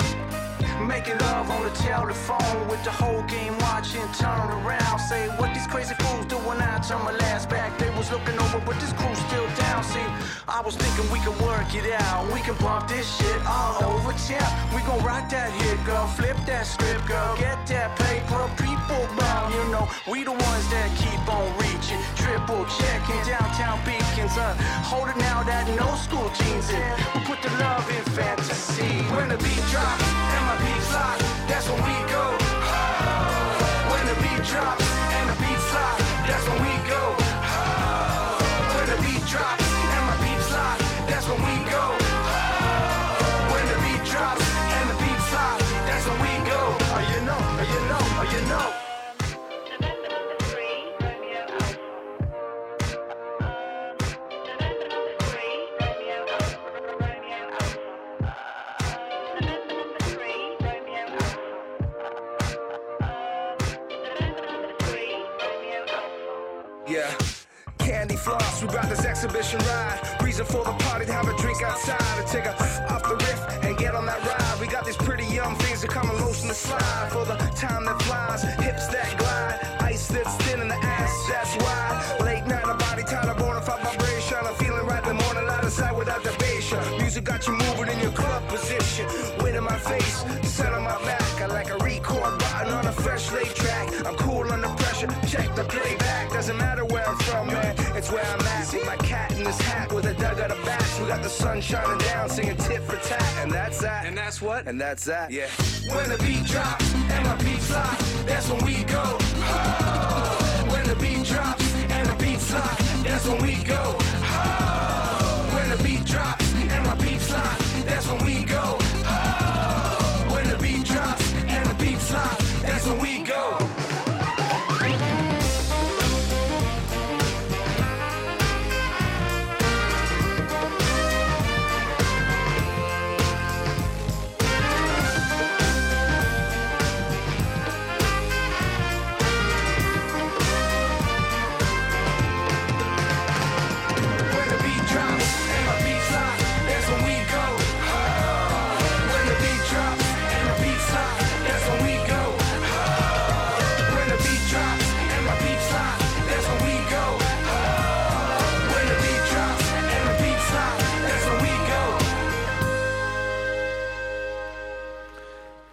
Making love on the telephone with the whole game watching. Turn around, say what these crazy fools do when I turn my last back. They was looking over, but this crew's still down. See, I was thinking we could work it out. We can bump this shit all over town. We gon' rock that hit, girl. Flip that script, girl. Get that paper, people bomb. You know, we the ones that keep on reaching. Triple checking downtown beacons. Uh, holding now that no school jeans in. We put the love in fantasy. When the beat drops and my beats lock, that's when we go. When the beat drops we got this exhibition ride. Reason for the party to have a drink outside and take a off the riff and get on that ride. We got these pretty young things that come and lotion the slide for the time that flies, hips that glide, ice that's thin in the ass, that's why. Late night, a body tired of bona fide vibration. I'm feeling right the morning, light aside without the bass. Music got you moving in your club position. Wind in my face, sun on my back. I like a record button on a fresh laid track. I'm cool under pressure, check the playback. Doesn't matter where I'm from, man. It's where I'm cat in hat with a dug out of bass. We got the sun shining down, singing tit for tat. And that's that. And that's what? And that's that. Yeah. When the beat drops and my beats lock, that's when we go. Oh. When the beat drops and the beats lock, that's when we go. Oh. When the beat drops and my beats lock, that's when we go.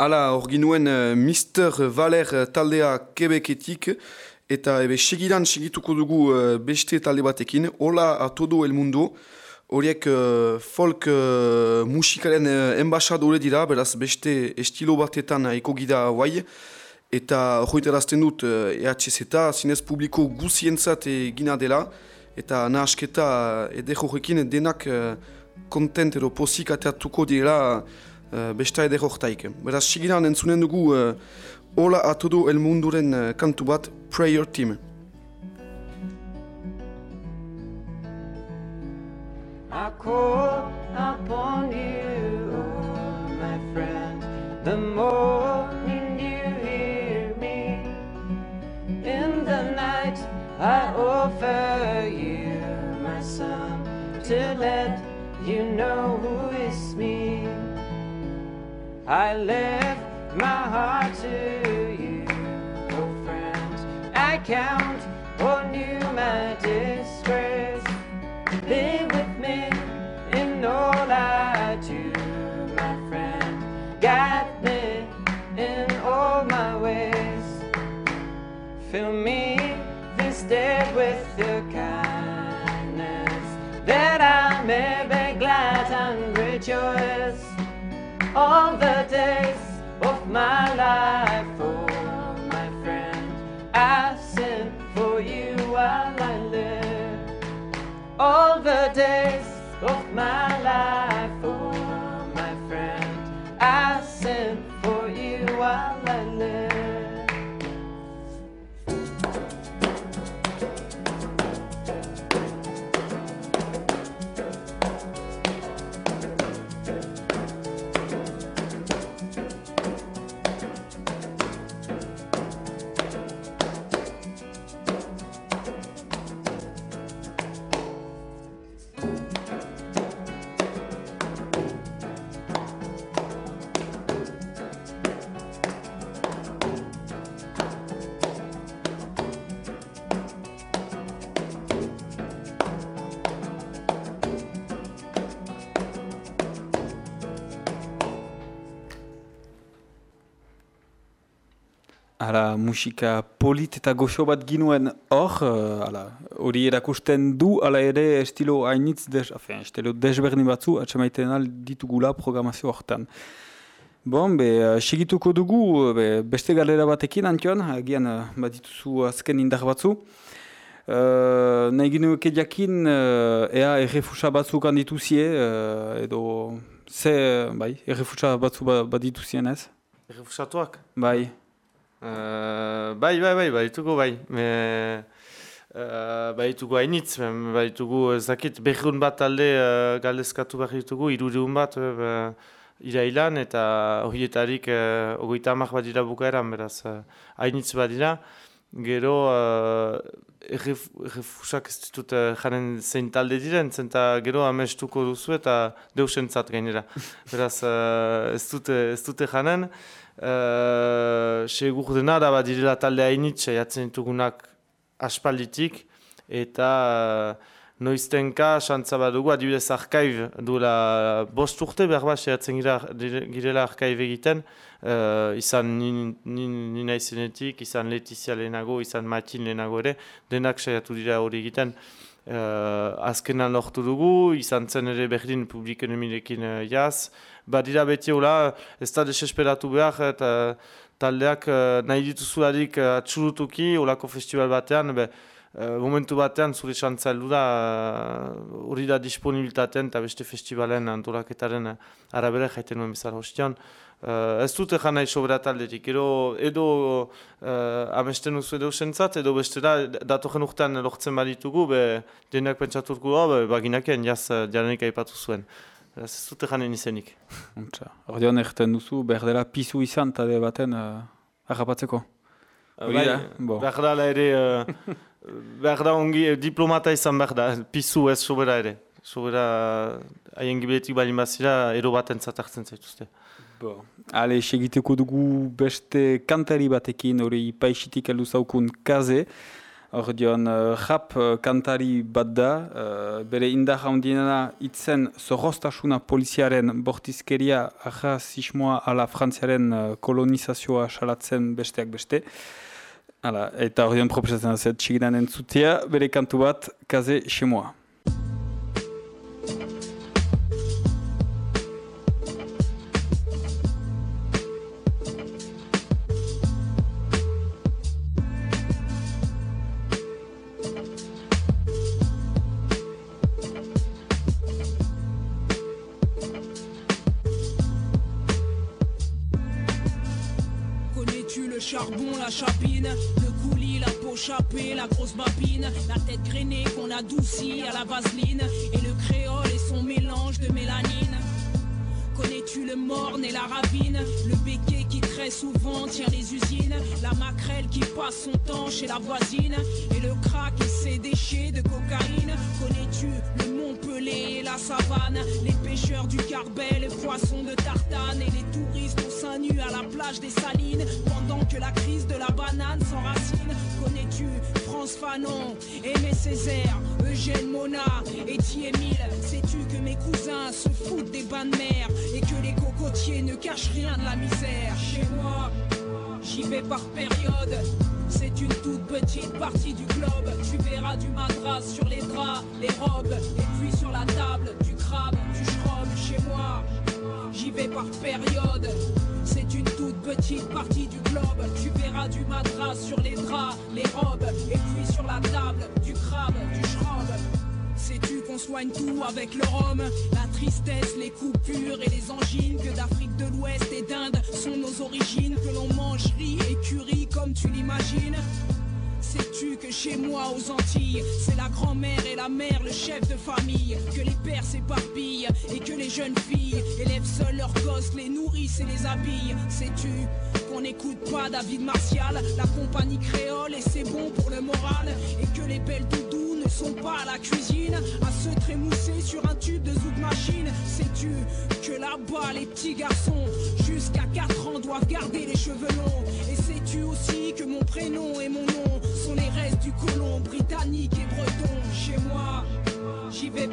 Hala, hor uh, Mr. Valer uh, taldea Quebeketik, eta ebe segidan segituko dugu uh, beste talde batekin, Hola a todo el mundo, horiek uh, folk uh, musikaren uh, embasadore dira, beraz beste estilo batetan uh, eko gida guai, eta hoiterazten dut uh, EHZ eta zinez publiko guzientzat egina dela, eta nahasketa ede horrekin denak uh, kontent edo pozik ateatuko direla uh, besta ede horretaik. Beraz, sigiran entzunen dugu uh, Ola atodo el munduren uh, kantu bat Prayer Team. I call upon you, oh my friend, the morning you hear me. In the night, I offer you my son to let you know who is me. I lift my heart to you, oh friend. I count on you, my disgrace. Live with me in all I do, my friend. Guide me in all my ways. Fill me this day with your all the days of my life. Oh, my friend, I sing for you while I live all the days of my life, Hala, musika polit eta goxo bat ginuen hor, uh, hala, hori erakusten du, hala ere estilo hainitz, des, afen, estilo desberdin batzu, atxemaiten al ditugula programazio hortan. Bon, be, uh, segituko dugu, be, beste galera batekin, Antion, agian uh, bat dituzu azken indar batzu. Uh, nahi ginuke jakin, uh, ea errefusa batzuk handituzie, uh, edo, ze, bai, errefusa batzu ba, bat dituzien ez? Errefusatuak? Bai. Uh, bai, bai, bai, baitugu bai. Me, uh, baitugu hainitz, mem, baitugu ezakit berrun bat alde uh, galdezkatu behar ditugu, iruriun bat uh, irailan eta horietarik uh, ogoita amak bat dira bukaeran, beraz uh, hainitz bat dira. Gero uh, erref, errefusak ez ditut uh, jaren zein talde diren, zenta gero amestuko duzu eta deusentzat gainera. Beraz uh, ez dute, ez dute janen. Uh, segur dena da bat direla talde hainitz jatzen ditugunak aspalditik eta uh, noiztenka xantza bat dugu adibidez arkaib duela bost urte behar bat jatzen girela arkaib egiten uh, izan nina izenetik, izan Letizia lehenago, izan Matin lehenago ere denak saiatu dira hori egiten Uh, azkenan lortu dugu, izan zen ere berdin publiken emirekin jaz. Badira beti hola, ez da desesperatu behar, eta taldeak uh, nahi dituzularik uh, atxurutuki, holako festival batean, be, uh, momentu batean zure xantza heldu da, hori uh, da disponibilitaten eta beste festivalen antolaketaren uh, arabera jaiten nuen bezala hostian. Uh, ez dute jana isobera talderik, edo, edo uh, amesten duzu edo sentzat, edo bestera datoren urtean lortzen baditugu, be, denak pentsaturku da, be, baginakien jaz jaranik aipatu zuen. Ez dute janen izenik. Ordean erten duzu, behar dela pizu izan talde baten uh, agapatzeko. Bai, behar da ere, uh, behar da ongi, diplomata izan behar da, pizu ez sobera ere. Sobera, haien gibiletik balin bazira, ero bat entzat hartzen zaituzte. Bo. Ale, segiteko dugu beste kantari batekin, hori paixitik heldu zaukun kaze. Uh, rap uh, kantari bat da, uh, bere indar handiena itzen zorrostasuna poliziaren bortizkeria ahazismoa ala frantziaren uh, kolonizazioa salatzen besteak beste. Hala, eta hor dion proposatzen da zet, txiginan entzutea, bere kantu bat, kaze xemoa.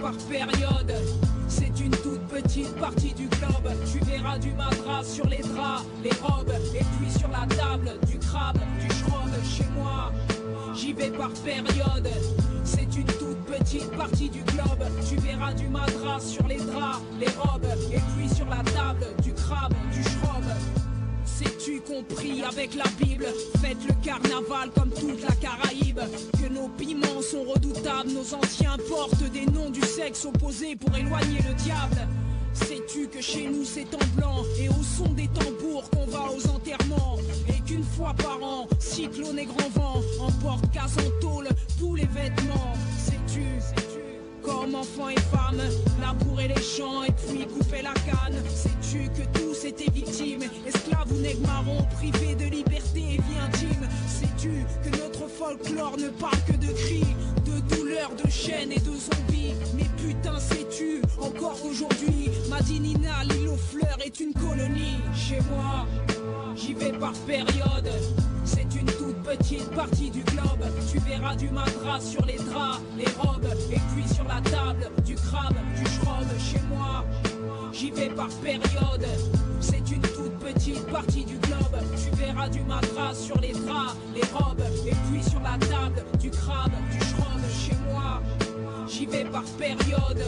Par période. C'est une toute petite partie du globe. Tu verras du madras sur les draps, les robes Et puis sur la table, du crabe, du schrob Chez moi, j'y vais par période. C'est une toute petite partie du globe. Tu verras du madras sur les draps, les robes Et puis sur la table, du crabe, du schrob Sais-tu compris avec la Bible? Faites le carnaval comme toute la Caraïbe. Que nos piments sont redoutables Nos anciens portent des noms du sexe opposé Pour éloigner le diable. Sais-tu que chez nous c'est en blanc Et au son des tambours qu'on va aux enterrements? Et qu'une fois par an, cyclone et grand vent Emporte casse en tôle tous les vêtements. Sais-tu comme enfants et femmes, labourer les champs et puis couper la canne. Sais-tu que tous étaient victimes, esclaves ou nègres privés de liberté et vie intime Sais-tu que notre folklore ne parle que de cris, de douleurs, de chaînes et de zombies? Mais putain, sais-tu encore aujourd'hui, Madinina, l'île aux fleurs est une colonie. Chez moi, j'y vais par période. C'est une petite partie du globe. Tu verras du madras sur les draps, les robes, et puis sur la table, du crabe, du schrob. Chez moi, j'y vais par période. C'est une toute petite partie du globe. Tu verras du madras sur les draps, les robes, et puis sur la table, du crabe, du schrob. Chez moi, j'y vais par période.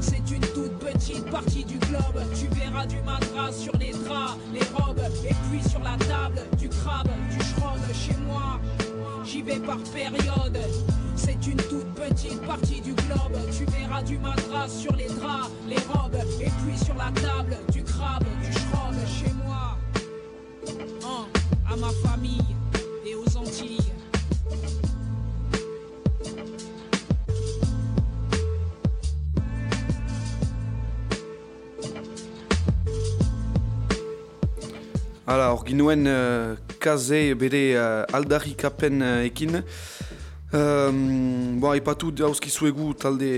C'est une toute petite partie du globe. Tu verras du madras sur les draps, les robes, et puis sur la table, du crabe, du schrob. Chez moi, j'y vais par période. C'est une toute petite partie du globe. Tu verras du madras sur les draps, les robes, et puis sur la table, du crabe, du schrob. Chez moi, Hein, à ma famille Hala, hor ginuen uh, kaze bere uh, aldarrikapen uh, ekin. Um, bon, ipatu dauzkizuegu talde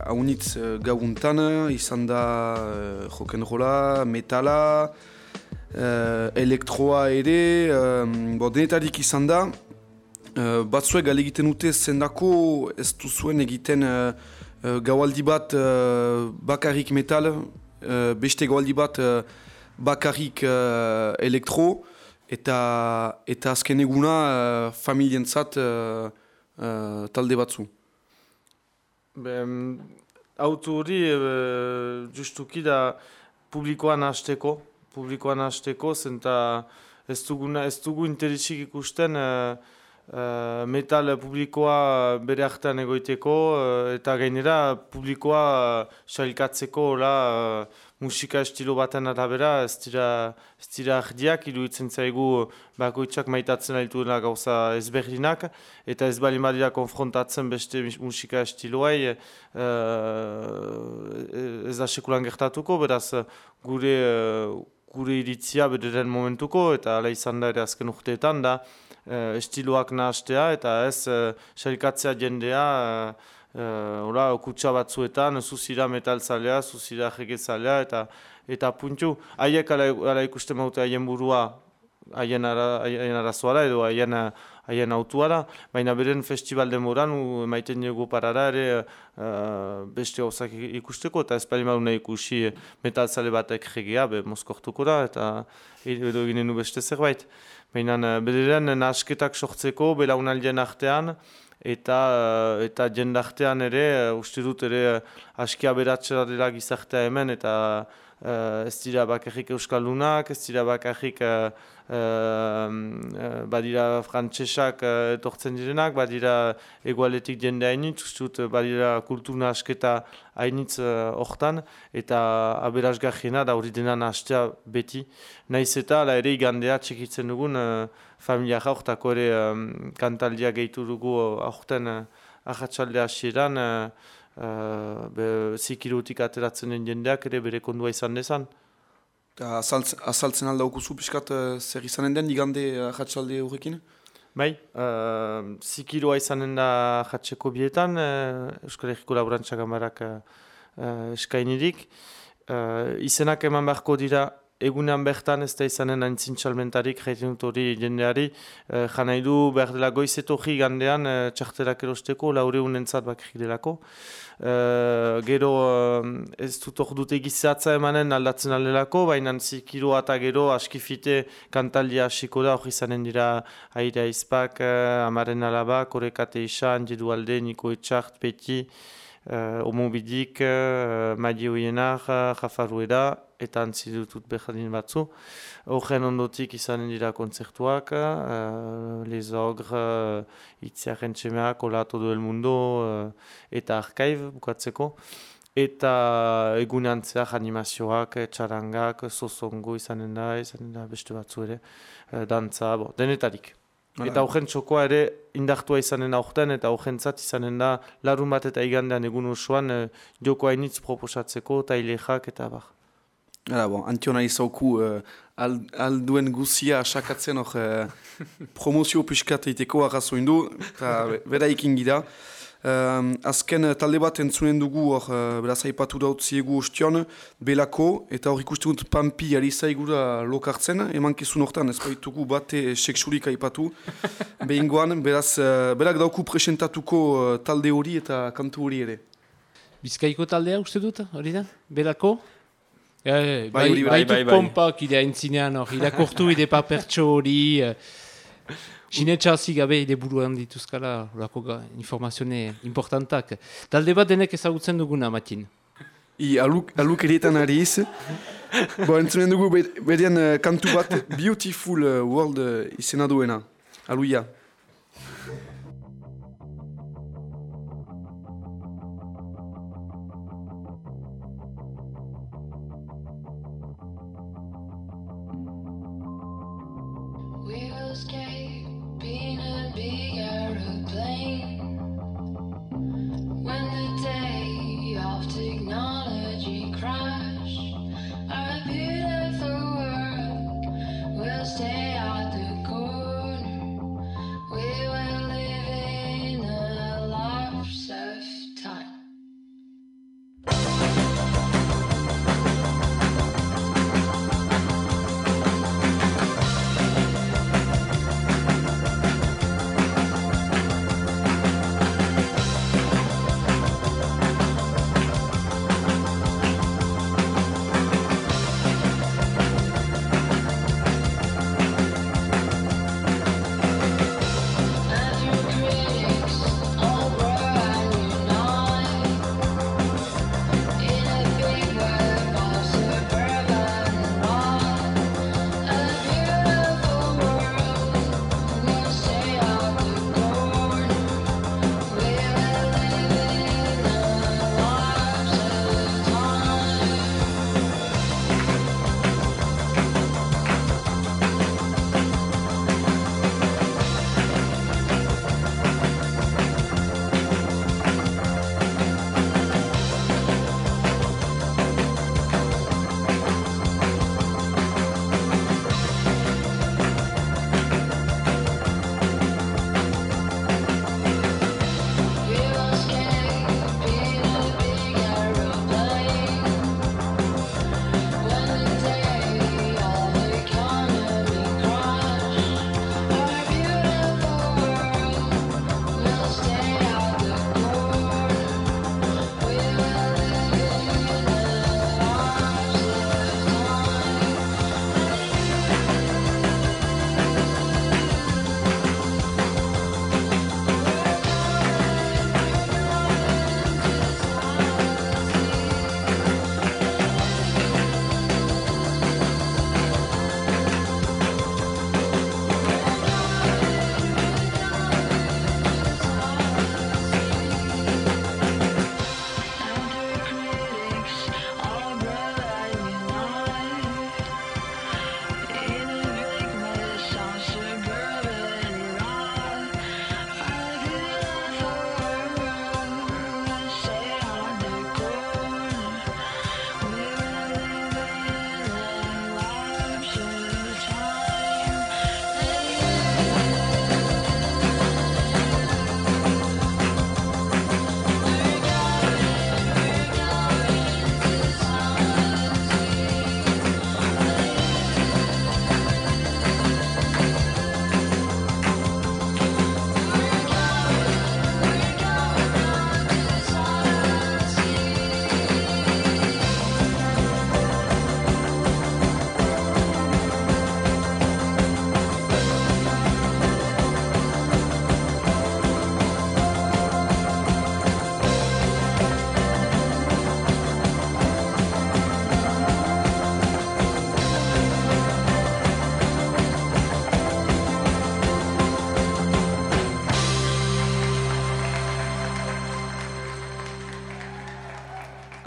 haunitz uh, gauuntan, izan da uh, rock'n'rolla, metala, uh, elektroa ere, um, bon, denetarik izan da. Uh, batzuek gale egiten dute zendako ez duzuen egiten uh, uh, gaualdi bat uh, bakarrik metal, uh, beste gaualdi bat uh, bakarrik uh, elektro, eta, eta azken eguna uh, familientzat uh, uh, talde batzu. Ben, auto hori e, justuki da publikoan hasteko, publikoan hasteko, zenta ez, duguna, ez dugu interesik ikusten e, e, metal publikoa bere artean egoiteko, e, eta gainera publikoa sailkatzeko, hola, e, musika estilo baten arabera, ez dira, ez dira ardiak, iruditzen zaigu bakoitzak maitatzen alituela gauza ezberdinak, eta ez bali badira konfrontatzen beste musika estiloai, eh, ez da sekulan gertatuko, beraz gure, eh, gure iritzia bederen momentuko, eta ala izan da ere azken urteetan da, eh, estiloak nahastea, eta ez uh, sailkatzea jendea, uh, Hora, kutsa batzuetan, zuzira metalzalea, zuzira jegetzalea, eta eta puntu. Haiek ala, ala ikusten maute haien burua, haien, ara, haien arazoara edo haien, haien autuara, baina beren festival demoran, emaiten dugu parara ere uh, beste gauzak ikusteko, eta ez pari maduna ikusi metalzale batek jegea, be mozkortuko da, eta edo eginen du beste zerbait. Baina uh, bederen nahasketak sortzeko, belaunaldien artean, eta eh, eta jendartean ere eh, uste dut ere eh, aski aberatsa dela gizartea hemen eta ez dira bakarrik euskaldunak, ez dira bakarrik eh, eh, badira frantsesak eh, etortzen direnak, badira egualetik jende hainitz, dut eh, badira kultura asketa hainitz hortan, eta aberasgarriena da hori dena nahastea beti. Naiz eta ala ere igandea txekitzen dugun eh, familia jaurtako ere um, kantaldia gehitu dugu uh, aurten uh, ahatsalde hasieran uh, uh, zikirutik ateratzen den jendeak ere bere kondua izan dezan. Eta azaltzen, alda okuzu pixkat eh, zer izanen den igande ahatsalde horrekin? Bai, uh, zikiroa izanen da jatseko bietan, uh, Euskal Herriko Laborantza Gamarak uh, uh, eskainirik. Uh, izenak eman beharko dira egunean bertan ez da izanen aintzin txalmentarik jaiten dut hori jendeari. Uh, janai du behar dela goizetorri gandean uh, txartelak erosteko, laure unentzat bakrik delako. Uh, gero uh, ez dut hor dute gizeatza emanen aldatzen aldelako, baina zikiroa eta gero askifite kantaldia hasiko da, hori izanen dira Aire Aizpak, uh, Amaren Alaba, Korekate Isan, Jedu Alde, Niko Etxart, Peti, uh, Omobidik, uh, Madi Oienar, uh, Jafarueda, eta antzi dutut behardin batzu. Horren ondotik izanen dira kontzertuak, uh, Les Ogres, uh, Itziaren Txemeak, Ola Todo el Mundo, uh, eta Archive bukatzeko. Eta egunean zehar animazioak, eh, txarangak, sosongo izanen da, izanen da beste batzu ere, eh, dantza, bo, denetarik. Eta horren txokoa ere indartua izanen aurten eta horrentzat izanen da larun bat eta igandean egun osoan eh, joko hainitz proposatzeko, tailexak eta bar. Hala, bon, antiona izauku uh, al, alduen guzia asakatzen hor uh, promozio pixkat eiteko arrazoin du, eta be- bera ikin gira. Um, azken eh, talde bat entzunen dugu hor, uh, beraz aipatu dautziegu ostion, belako, eta hor ikusten dut pampi ari zaigura lokartzen, eman kezun hortan, ez baitugu bate seksurik aipatu, behingoan, beraz, uh, berak dauku presentatuko uh, talde hori eta kantu hori ere. Bizkaiko taldea uste dut, hori da? Belako? E, Bai, bai, bai. bai, Bai, bai, pompak ide aintzinean hor, irakortu ide papertxo hori, eh, Sinetxa hasi gabe ide buruan dituzkala horako informazione importantak. Talde bat denek ezagutzen duguna, Matin. I aluk, aluk erietan ari iz. Bo, entzunen dugu be- berian eh, kantu bat Beautiful eh, World eh, izena duena. Aluia.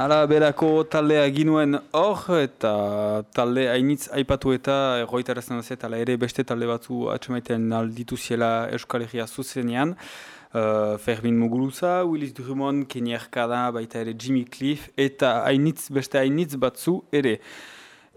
Hala, berako taldea ginuen hor, eta talde hainitz aipatu eta erroitarazten dut, eta ere beste talde batzu atxemaiten alditu ziela Euskal Herria zuzenean. Uh, Fermin Muguruza, Willis Drummond, Erkada, baita ere Jimmy Cliff, eta hainitz, beste hainitz batzu ere.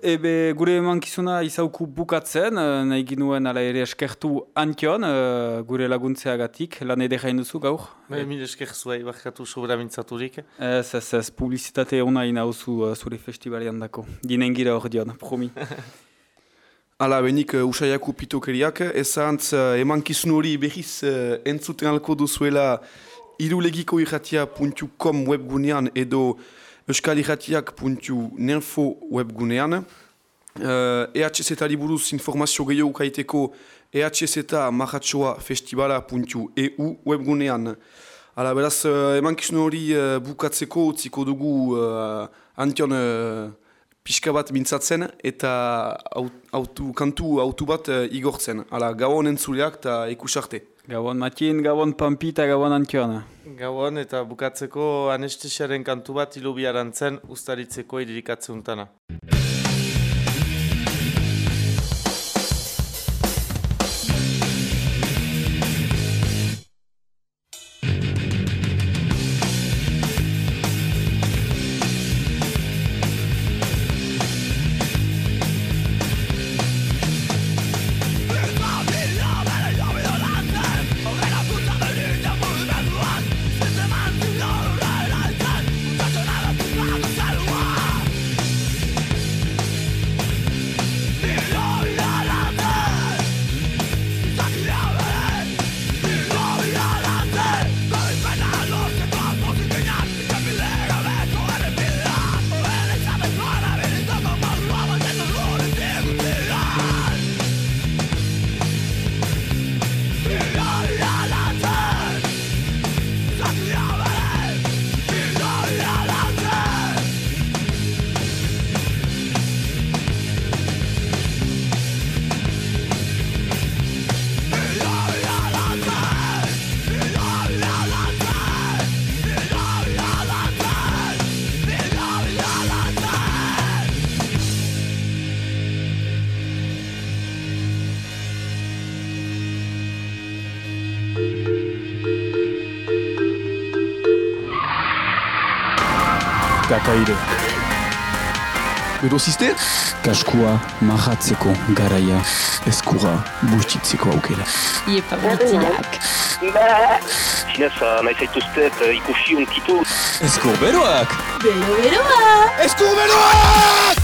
Ebe gure emankizuna izauku bukatzen, eh, nahi ginuen ala ere eskertu antion, eh, gure laguntzeagatik, lan edera duzu gaur. Bai, mil esker zuei, barkatu sobera mintzaturik. Ez, ez, ez, publizitate hona inauzu uh, zure festivalian dako. Ginen gira hor dion, promi. Hala, benik uh, usaiaku pitokeriak, ezantz uh, emankizun hori behiz uh, entzuten alko duzuela irulegikoirratia.com webgunean edo euskalirratiak.nerfo webgunean. Uh, EHZ buruz informazio gehiago kaiteko ehz festivala.eu webgunean. Hala, beraz, uh, emankizun hori uh, bukatzeko utziko dugu uh, antion uh, pixka bat mintzatzen eta aut- autu, kantu autu bat uh, igortzen. Hala, gauan entzuleak eta ikusarte. Gabon Matin, Gabon Pampi eta Gabon Antion. Gabon eta bukatzeko anestesiaren kantu bat ilubiaran zen ustaritzeko iririkatzeuntana. Erosiste? Kaskua mahatzeko garaia, eskura bustitzeko aukera. Iepa guztiak. Zinez, nahi zaituztet uh, ikusi unkitu. Eskur beroak! Bero beroa! Eskur beroak!